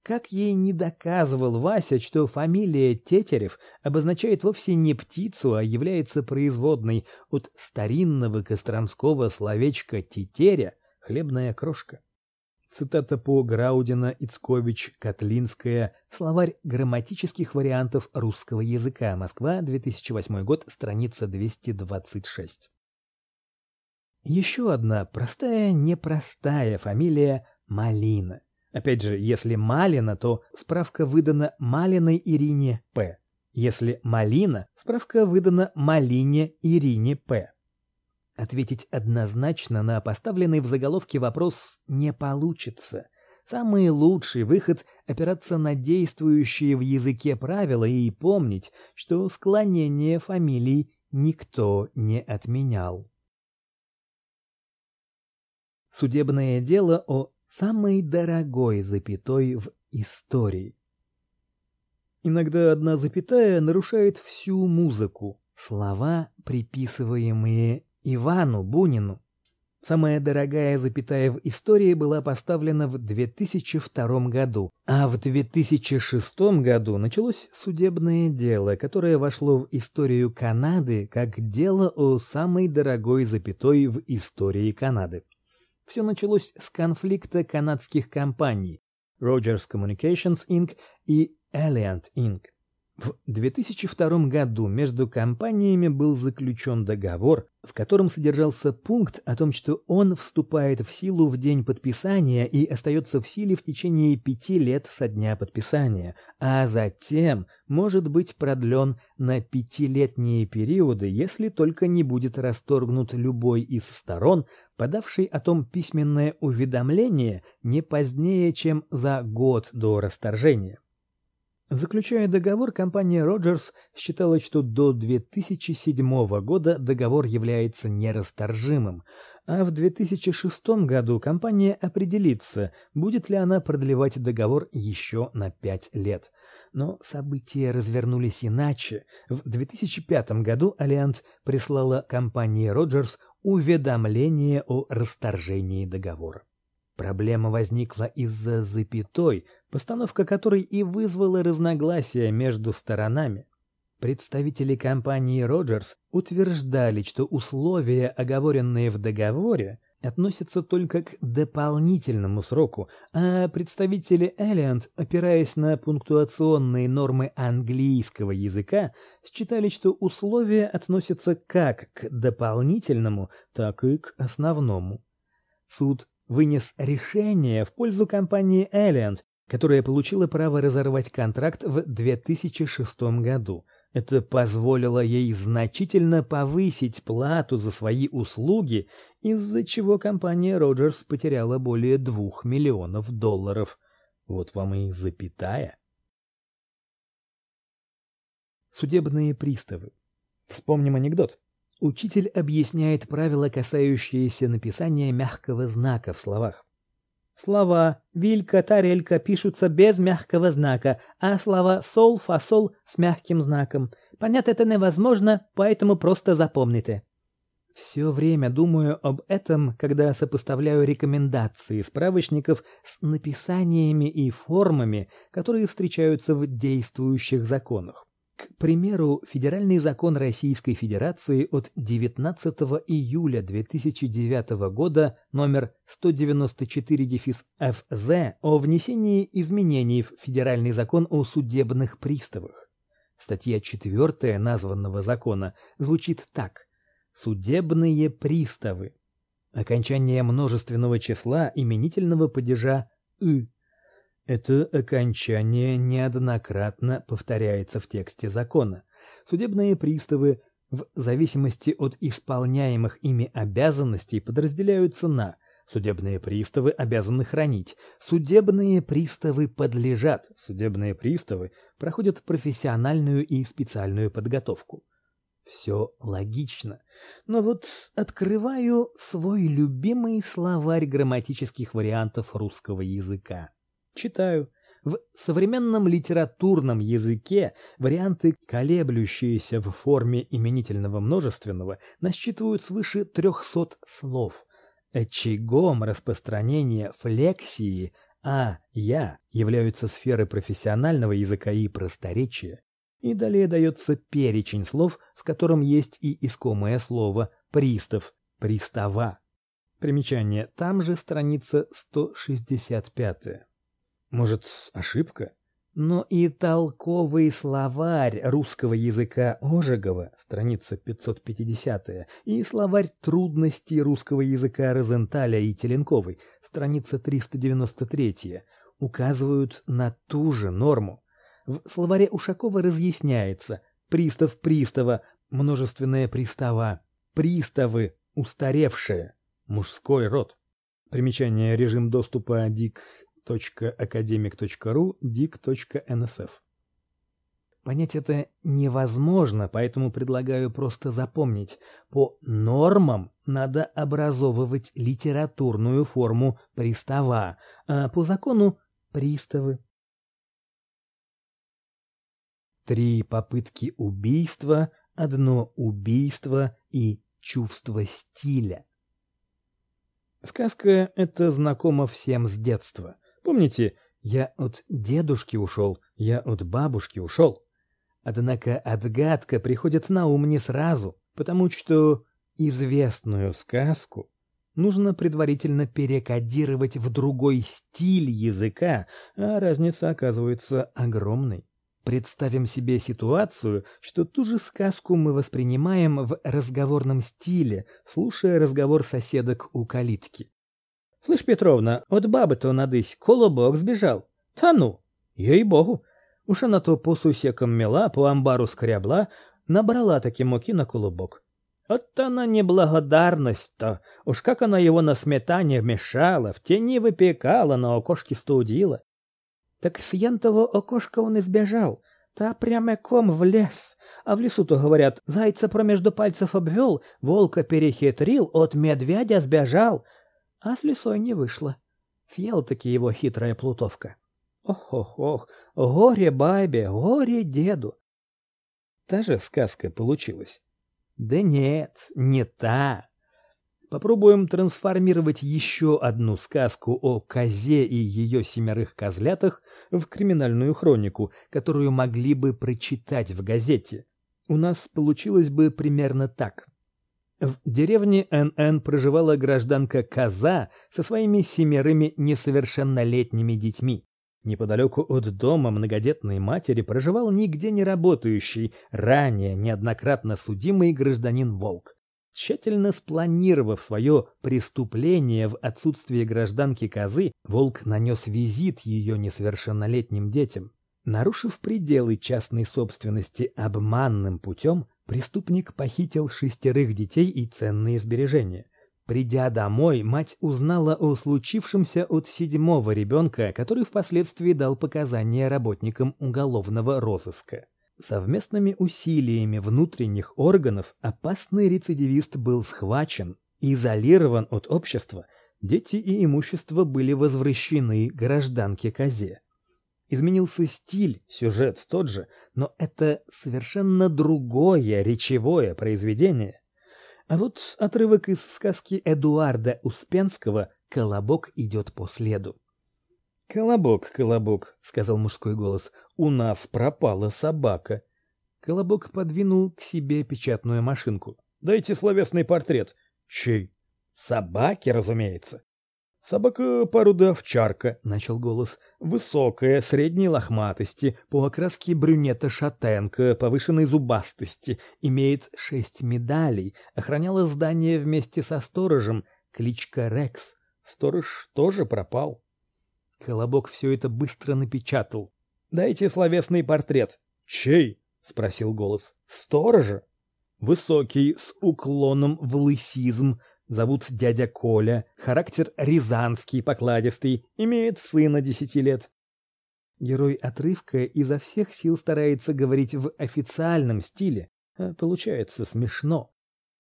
Как ей не доказывал Вася, что фамилия Тетерев обозначает вовсе не птицу, а является производной от старинного костромского словечка «тетеря» — хлебная крошка. Цитата по Граудина, Ицкович, Котлинская, словарь грамматических вариантов русского языка, Москва, 2008 год, страница 226. Еще одна простая, непростая фамилия Малина. Опять же, если Малина, то справка выдана Малиной Ирине П. Если Малина, справка выдана Малине Ирине П. Ответить однозначно на поставленный в заголовке вопрос не получится. Самый лучший выход опираться на действующие в языке правила и помнить, что склонение фамилий никто не отменял. Судебное дело о самой дорогой запятой в истории. Иногда одна запятая нарушает всю музыку. Слова, приписываемые Ивану Бунину, Самая дорогая запятая в истории была поставлена в 2002 году, а в 2006 году началось судебное дело, которое вошло в историю Канады как дело о самой дорогой запятой в истории Канады. Все началось с конфликта канадских компаний Rogers Communications Inc. и Alliant Inc. В 2002 году между компаниями был заключен договор, в котором содержался пункт о том, что он вступает в силу в день подписания и остается в силе в течение пяти лет со дня подписания, а затем может быть продлен на пятилетние периоды, если только не будет расторгнут любой из сторон, подавший о том письменное уведомление не позднее, чем за год до расторжения. Заключая договор, компания Rogers считала, что до 2007 года договор является нерасторжимым, а в 2006 году компания определится, будет ли она продлевать договор еще на 5 лет. Но события развернулись иначе. В 2005 году Allianz прислала компании Rogers уведомление о расторжении договора. Проблема возникла из-за запятой, постановка которой и вызвала разногласия между сторонами. Представители компании Rogers утверждали, что условия, оговоренные в договоре, относятся только к дополнительному сроку, а представители Alliant, опираясь на пунктуационные нормы английского языка, считали, что условия относятся как к дополнительному, так и к основному. Суд вынес решение в пользу компании Alliant, которая получила право разорвать контракт в 2006 году. Это позволило ей значительно повысить плату за свои услуги, из-за чего компания Rogers потеряла более 2 миллионов долларов. Вот вам и запятая. Судебные приставы. Вспомним анекдот. Учитель объясняет правила, касающиеся написания мягкого знака в словах. Слова «вилька», «тарелька» пишутся без мягкого знака, а слова «сол», «фасол» с мягким знаком. Понять это невозможно, поэтому просто запомните. Все время думаю об этом, когда сопоставляю рекомендации справочников с написаниями и формами, которые встречаются в действующих законах. К примеру, Федеральный закон Российской Федерации от 19 июля 2009 года номер 194-ФЗ о внесении изменений в Федеральный закон о судебных приставах. Статья 4 названного закона звучит так: Судебные приставы. Окончание множественного числа именительного падежа «ы» Это окончание неоднократно повторяется в тексте закона. Судебные приставы в зависимости от исполняемых ими обязанностей подразделяются на Судебные приставы обязаны хранить. Судебные приставы подлежат. Судебные приставы проходят профессиональную и специальную подготовку. Все логично. Но вот открываю свой любимый словарь грамматических вариантов русского языка. Читаю. В современном литературном языке варианты, колеблющиеся в форме именительного множественного, насчитывают свыше 300 слов. Очагом распространения флексии «а», «я» являются сферы профессионального языка и просторечия. И далее дается перечень слов, в котором есть и искомое слово «пристав», «пристава». Примечание, там же страница 165. Может, ошибка? Но и толковый словарь русского языка Ожегова, страница 550, и словарь трудностей русского языка Розенталя и Теленковой, страница 393, указывают на ту же норму. В словаре Ушакова разъясняется: пристав пристава, множественное пристава, приставы устаревшие, мужской род. Примечание режим доступа ДИК dic.academic.ru, dic.nsf. Понять это невозможно, поэтому предлагаю просто запомнить. По нормам надо образовывать литературную форму пристава, а по закону приставы. Три попытки убийства, одно убийство и чувство стиля. Сказка эта знакома всем с детства. Помните, я от дедушки ушел, я от бабушки ушел. Однако отгадка приходит на ум не сразу, потому что известную сказку нужно предварительно перекодировать в другой стиль языка, а разница оказывается огромной. Представим себе ситуацию, что ту же сказку мы воспринимаем в разговорном стиле, слушая разговор соседок у калитки. Слышь, Петровна, от бабы-то надысь колобок сбежал. Та ну, ей-богу. Уж она то по сусекам мела, по амбару скрябла, набрала таки муки на колобок. Вот она неблагодарность-то. Уж как она его на сметане вмешала, в тени выпекала, на окошке студила. Так с янтого окошка он избежал, та прямиком в лес. А в лесу-то, говорят, зайца промежду пальцев обвел, волка перехитрил, от медведя сбежал. А с лесой не вышло. Съел-таки его хитрая плутовка. Ох-ох-ох, горе бабе, горе деду. Та же сказка получилась. Да нет, не та. Попробуем трансформировать еще одну сказку о козе и ее семерых козлятах в криминальную хронику, которую могли бы прочитать в газете. У нас получилось бы примерно так. В деревне НН проживала гражданка Коза со своими семерыми несовершеннолетними детьми. Неподалеку от дома многодетной матери проживал нигде не работающий, ранее неоднократно судимый гражданин Волк. Тщательно спланировав свое преступление в отсутствие гражданки Козы, Волк нанес визит ее несовершеннолетним детям. Нарушив пределы частной собственности обманным путем, преступник похитил шестерых детей и ценные сбережения. Придя домой, мать узнала о случившемся от седьмого ребенка, который впоследствии дал показания работникам уголовного розыска. Совместными усилиями внутренних органов опасный рецидивист был схвачен, изолирован от общества, дети и имущество были возвращены гражданке Козе. Изменился стиль, сюжет тот же, но это совершенно другое речевое произведение. А вот отрывок из сказки Эдуарда Успенского «Колобок идет по следу». «Колобок, колобок», — сказал мужской голос, — «у нас пропала собака». Колобок подвинул к себе печатную машинку. «Дайте словесный портрет». «Чей?» «Собаки, разумеется». «Собака порода овчарка», — начал голос. «Высокая, средней лохматости, по окраске брюнета-шатенка, повышенной зубастости, имеет шесть медалей, охраняла здание вместе со сторожем, кличка Рекс. Сторож тоже пропал». Колобок все это быстро напечатал. «Дайте словесный портрет». «Чей?» — спросил голос. «Сторожа?» Высокий, с уклоном в лысизм, зовут дядя Коля, характер рязанский, покладистый, имеет сына десяти лет. Герой отрывка изо всех сил старается говорить в официальном стиле, а получается смешно.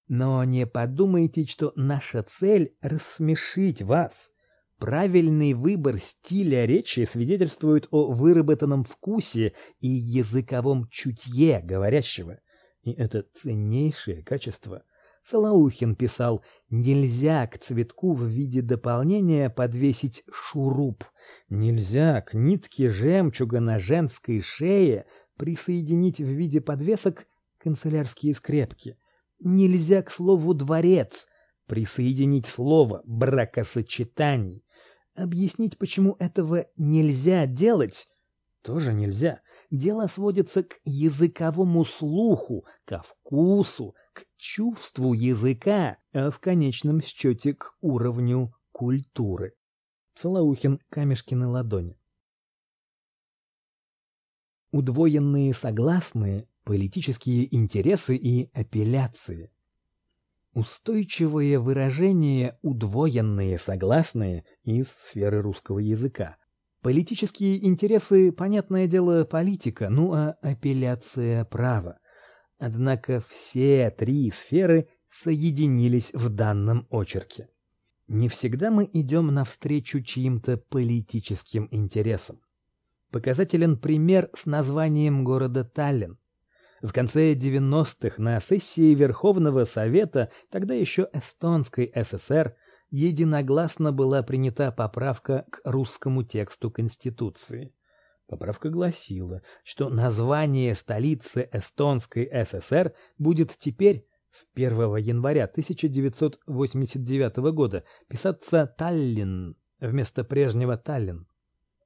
Но не подумайте, что наша цель — рассмешить вас. Правильный выбор стиля речи свидетельствует о выработанном вкусе и языковом чутье говорящего. И это ценнейшее качество. Салаухин писал, нельзя к цветку в виде дополнения подвесить шуруп. Нельзя к нитке жемчуга на женской шее присоединить в виде подвесок канцелярские скрепки. Нельзя к слову «дворец» присоединить слово «бракосочетаний». Объяснить, почему этого нельзя делать, тоже нельзя. Дело сводится к языковому слуху, ко вкусу, к чувству языка, а в конечном счете к уровню культуры. Солоухин камешки на ладони. Удвоенные согласные, политические интересы и апелляции. Устойчивое выражение «удвоенные согласные» из сферы русского языка. Политические интересы, понятное дело, политика, ну а апелляция права. Однако все три сферы соединились в данном очерке. Не всегда мы идем навстречу чьим-то политическим интересам. Показателен пример с названием города Таллин. В конце 90-х на сессии Верховного Совета, тогда еще Эстонской ССР, единогласно была принята поправка к русскому тексту Конституции. Поправка гласила, что название столицы Эстонской ССР будет теперь с 1 января 1989 года писаться Таллин вместо прежнего Таллин.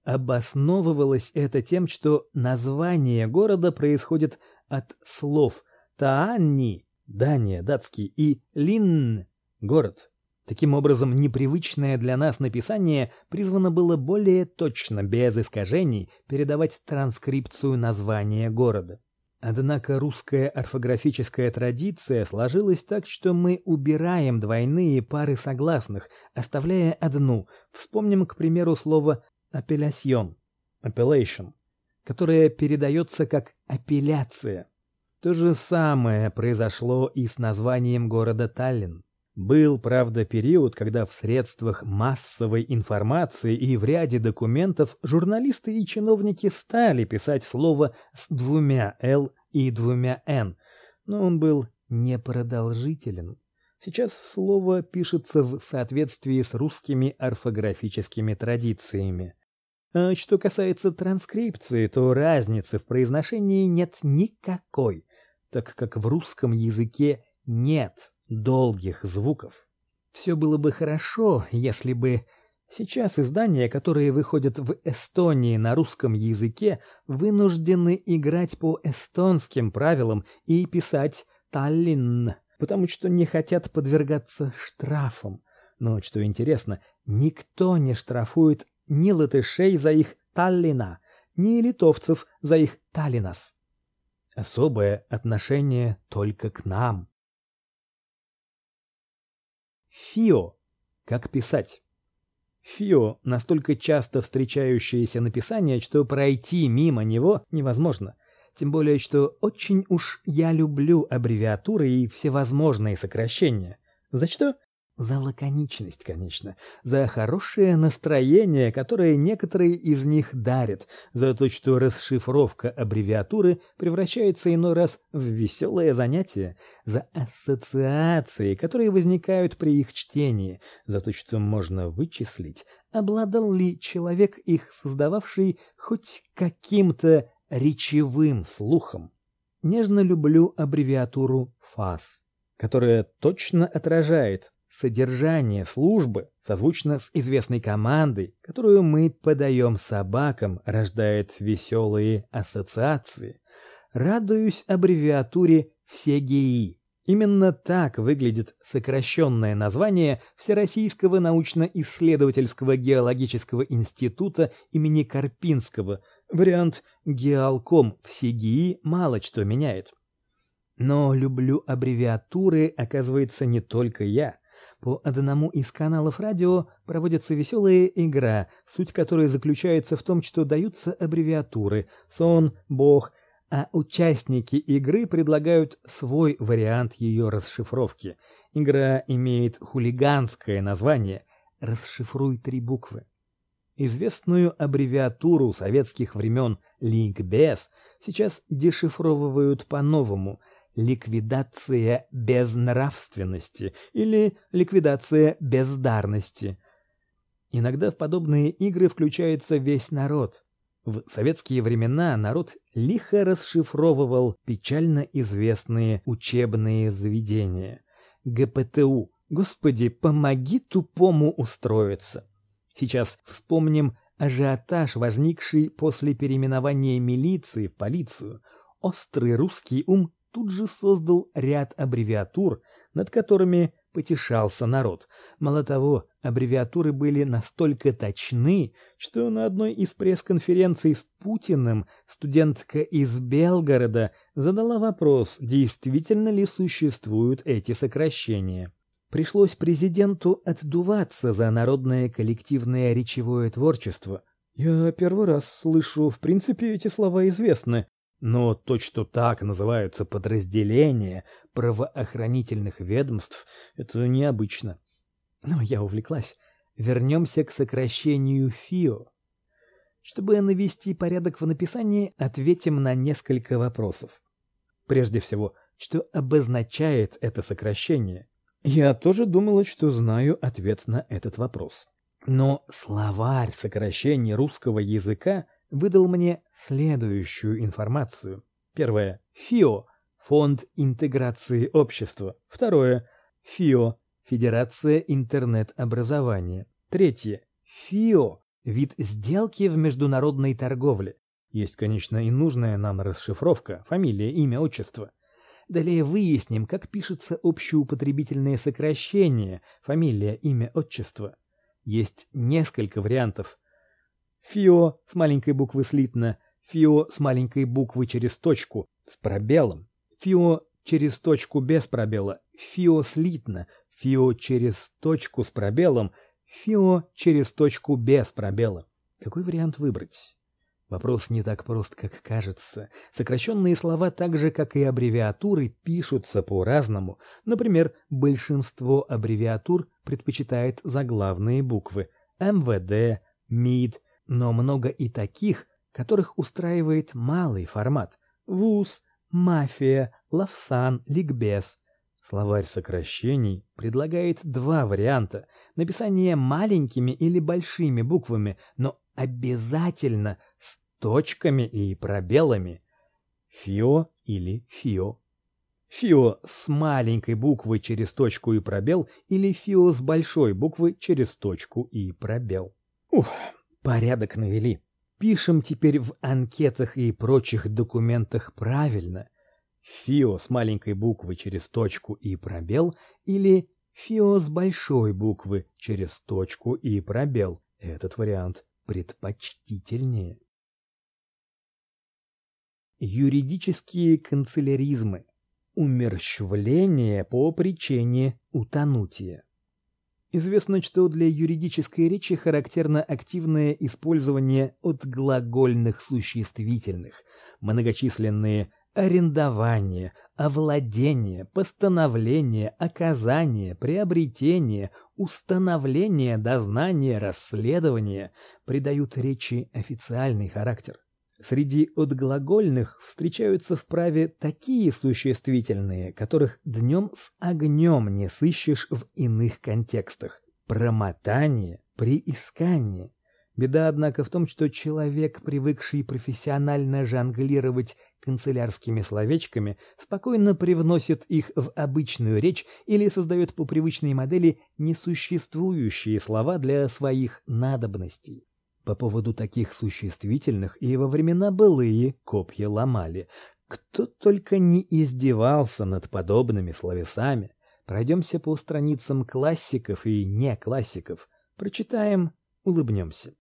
Обосновывалось это тем, что название города происходит от слов Таанни Дания, датский, и Линн город. Таким образом, непривычное для нас написание призвано было более точно, без искажений, передавать транскрипцию названия города. Однако русская орфографическая традиция сложилась так, что мы убираем двойные пары согласных, оставляя одну. Вспомним, к примеру, слово апелляцион, appellation, которое передается как апелляция. То же самое произошло и с названием города Таллин. Был, правда, период, когда в средствах массовой информации и в ряде документов журналисты и чиновники стали писать слово с двумя «л» и двумя «н», но он был непродолжителен. Сейчас слово пишется в соответствии с русскими орфографическими традициями. А что касается транскрипции, то разницы в произношении нет никакой, так как в русском языке нет долгих звуков. Все было бы хорошо, если бы сейчас издания, которые выходят в Эстонии на русском языке, вынуждены играть по эстонским правилам и писать Таллин, потому что не хотят подвергаться штрафам. Но что интересно, никто не штрафует ни латышей за их Таллина, ни литовцев за их Таллинас. Особое отношение только к нам. Фио. Как писать? Фио настолько часто встречающееся написание, что пройти мимо него невозможно. Тем более, что очень уж я люблю аббревиатуры и всевозможные сокращения. За что? За лаконичность, конечно, за хорошее настроение, которое некоторые из них дарят, за то, что расшифровка аббревиатуры превращается иной раз в веселое занятие, за ассоциации, которые возникают при их чтении, за то, что можно вычислить, обладал ли человек, их создававший, хоть каким-то речевым слухом. Нежно люблю аббревиатуру ФАС, которая точно отражает Содержание службы, созвучно с известной командой, которую мы подаем собакам, рождает веселые ассоциации. Радуюсь аббревиатуре ВСЕГИИ. Именно так выглядит сокращенное название Всероссийского научно-исследовательского геологического института имени Карпинского. Вариант Геалком ВСЕГИИ мало что меняет. Но люблю аббревиатуры, оказывается, не только я. По одному из каналов радио проводится веселая игра, суть которой заключается в том, что даются аббревиатуры «сон», «бог», а участники игры предлагают свой вариант ее расшифровки. Игра имеет хулиганское название «Расшифруй три буквы». Известную аббревиатуру советских времен «Ликбез» сейчас дешифровывают по-новому – ликвидация безнравственности или ликвидация бездарности. Иногда в подобные игры включается весь народ. В советские времена народ лихо расшифровывал печально известные учебные заведения. ГПТУ. Господи, помоги тупому устроиться. Сейчас вспомним ажиотаж, возникший после переименования милиции в полицию. Острый русский ум тут же создал ряд аббревиатур, над которыми потешался народ. Мало того, аббревиатуры были настолько точны, что на одной из пресс-конференций с Путиным студентка из Белгорода задала вопрос, действительно ли существуют эти сокращения. Пришлось президенту отдуваться за народное коллективное речевое творчество. Я первый раз слышу, в принципе, эти слова известны, но то, что так называются подразделения правоохранительных ведомств, это необычно. Но я увлеклась. Вернемся к сокращению ФИО. Чтобы навести порядок в написании, ответим на несколько вопросов. Прежде всего, что обозначает это сокращение? Я тоже думала, что знаю ответ на этот вопрос. Но словарь сокращений русского языка выдал мне следующую информацию. Первое. ФИО – Фонд интеграции общества. Второе. ФИО – Федерация интернет-образования. Третье. ФИО – вид сделки в международной торговле. Есть, конечно, и нужная нам расшифровка, фамилия, имя, отчество. Далее выясним, как пишется общеупотребительное сокращение, фамилия, имя, отчество. Есть несколько вариантов. ФИО с маленькой буквы слитно, ФИО с маленькой буквы через точку, с пробелом, ФИО через точку без пробела, ФИО слитно, ФИО через точку с пробелом, ФИО через точку без пробела. Какой вариант выбрать? Вопрос не так прост, как кажется. Сокращенные слова, так же как и аббревиатуры, пишутся по-разному. Например, большинство аббревиатур предпочитает заглавные буквы: МВД, МИД, но много и таких, которых устраивает малый формат: ВУЗ, мафия, лавсан, ликбез. Словарь сокращений предлагает два варианта: написание маленькими или большими буквами, но обязательно с точками и пробелами. Фио или фио. Фио с маленькой буквы через точку и пробел или фио с большой буквы через точку и пробел. Ух, порядок навели. Пишем теперь в анкетах и прочих документах правильно. Фио с маленькой буквы через точку и пробел или фио с большой буквы через точку и пробел. Этот вариант предпочтительнее. Юридические канцеляризмы. Умерщвление по причине утонутия. Известно, что для юридической речи характерно активное использование отглагольных существительных, многочисленные арендование, овладение, постановление, оказание, приобретение, установление, дознание, расследование придают речи официальный характер. Среди отглагольных встречаются в праве такие существительные, которых днем с огнем не сыщешь в иных контекстах. Промотание, приискание, Беда, однако, в том, что человек, привыкший профессионально жонглировать канцелярскими словечками, спокойно привносит их в обычную речь или создает по привычной модели несуществующие слова для своих надобностей. По поводу таких существительных и во времена былые копья ломали. Кто только не издевался над подобными словесами. Пройдемся по страницам классиков и не классиков. Прочитаем, улыбнемся.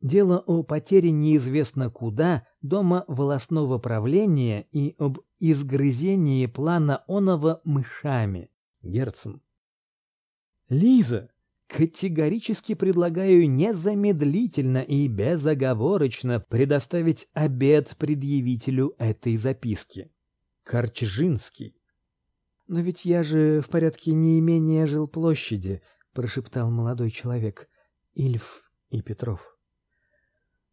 Дело о потере неизвестно куда дома волосного правления и об изгрызении плана оного мышами. Герцен. Лиза, категорически предлагаю незамедлительно и безоговорочно предоставить обед предъявителю этой записки. Корчжинский. Но ведь я же в порядке неимения жилплощади, прошептал молодой человек. Ильф и Петров.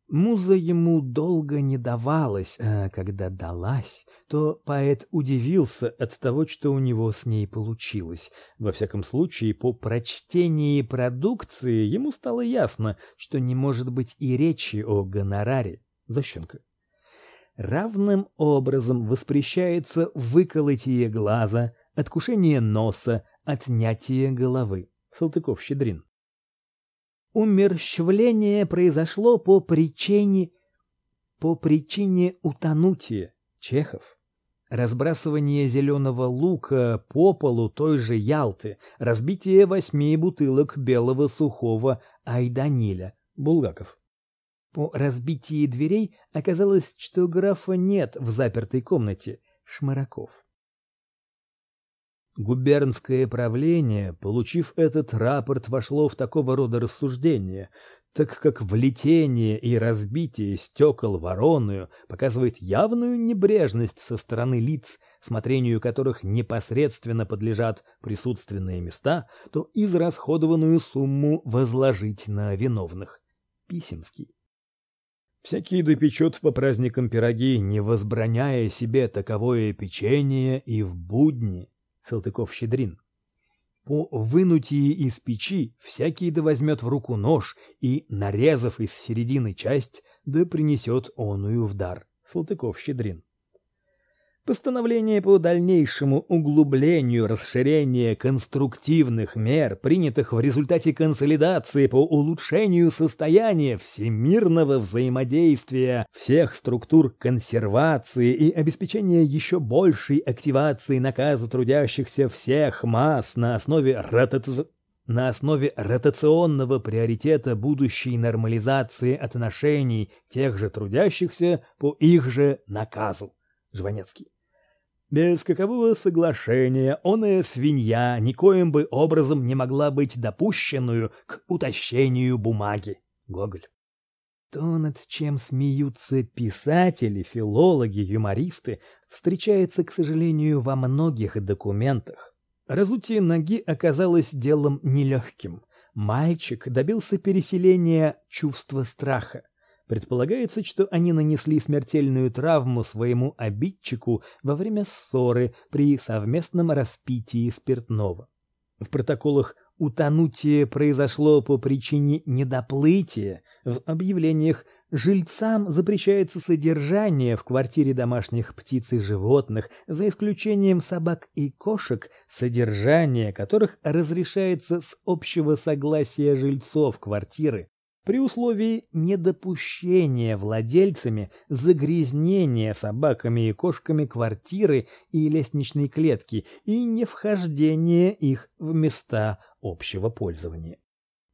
Муза ему долго не давалась, а когда далась, то поэт удивился от того, что у него с ней получилось. Во всяком случае, по прочтении продукции ему стало ясно, что не может быть и речи о гонораре. Защенка. Равным образом воспрещается выколотие глаза, откушение носа, отнятие головы. Салтыков-Щедрин. Умерщвление произошло по причине по причине утонутия. Чехов. Разбрасывание зеленого лука по полу той же Ялты, разбитие восьми бутылок белого сухого айданиля. Булгаков. По разбитии дверей оказалось, что графа нет в запертой комнате. Шмараков. Губернское правление, получив этот рапорт, вошло в такого рода рассуждения, так как влетение и разбитие стекол вороною показывает явную небрежность со стороны лиц, смотрению которых непосредственно подлежат присутственные места, то израсходованную сумму возложить на виновных. Писемский. Всякий допечет по праздникам пироги, не возбраняя себе таковое печенье и в будни. Салтыков-Щедрин. По вынутии из печи всякий да возьмет в руку нож и, нарезав из середины часть, да принесет оную в дар. Салтыков-Щедрин. Постановление по дальнейшему углублению расширения конструктивных мер, принятых в результате консолидации по улучшению состояния всемирного взаимодействия всех структур консервации и обеспечения еще большей активации наказа трудящихся всех масс на основе ротации на основе ротационного приоритета будущей нормализации отношений тех же трудящихся по их же наказу. Жванецкий. Без какового соглашения оная свинья никоим бы образом не могла быть допущенную к утащению бумаги. Гоголь. То, над чем смеются писатели, филологи, юмористы, встречается, к сожалению, во многих документах. Разутие ноги оказалось делом нелегким. Мальчик добился переселения чувства страха. Предполагается, что они нанесли смертельную травму своему обидчику во время ссоры при совместном распитии спиртного. В протоколах утонутие произошло по причине недоплытия. В объявлениях жильцам запрещается содержание в квартире домашних птиц и животных, за исключением собак и кошек, содержание которых разрешается с общего согласия жильцов квартиры при условии недопущения владельцами загрязнения собаками и кошками квартиры и лестничной клетки и не вхождения их в места общего пользования.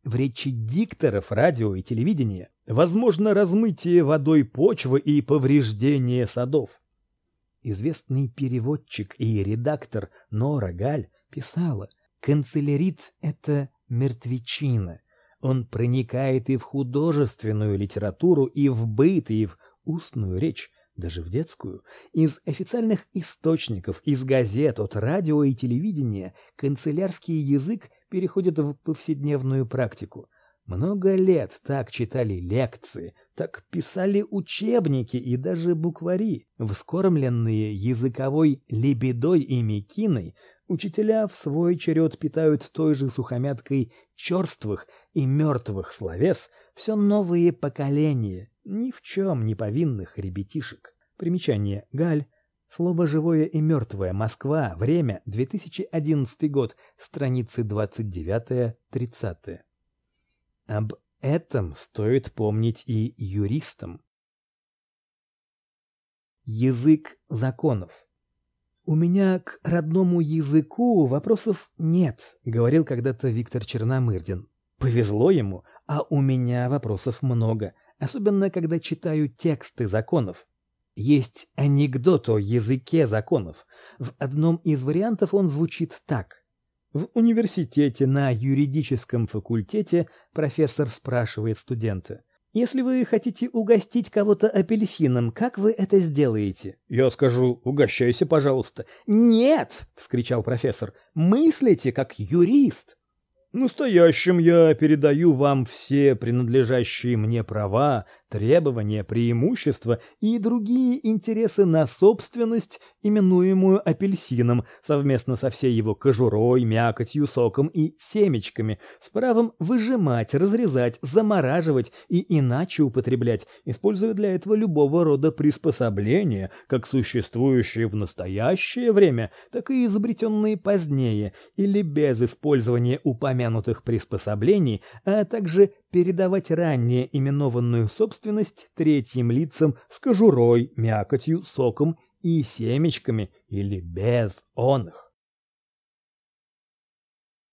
В речи дикторов радио и телевидения возможно размытие водой почвы и повреждение садов. Известный переводчик и редактор Нора Галь писала: "Канцелярит это мертвечина, он проникает и в художественную литературу, и в быт, и в устную речь, даже в детскую. Из официальных источников, из газет, от радио и телевидения канцелярский язык переходит в повседневную практику. Много лет так читали лекции, так писали учебники и даже буквари, вскормленные языковой лебедой и мекиной, Учителя в свой черед питают той же сухомяткой черствых и мертвых словес все новые поколения, ни в чем не повинных ребятишек. Примечание. Галь. Слово живое и мертвое. Москва. Время. 2011 год. Страницы 29-30. Об этом стоит помнить и юристам. Язык законов. У меня к родному языку вопросов нет, говорил когда-то Виктор Черномырдин. Повезло ему, а у меня вопросов много, особенно когда читаю тексты законов. Есть анекдот о языке законов. В одном из вариантов он звучит так: в университете на юридическом факультете профессор спрашивает студента: если вы хотите угостить кого-то апельсином, как вы это сделаете? Я скажу: "Угощайся, пожалуйста". Нет, вскричал профессор. Мыслите как юрист. Настоящим я передаю вам все принадлежащие мне права, требования, преимущества и другие интересы на собственность, именуемую апельсином, совместно со всей его кожурой, мякотью, соком и семечками, с правом выжимать, разрезать, замораживать и иначе употреблять, используя для этого любого рода приспособления, как существующие в настоящее время, так и изобретенные позднее или без использования упомянутых приспособлений, а также передавать ранее именованную собственность третьим лицам с кожурой, мякотью, соком и семечками или без оных.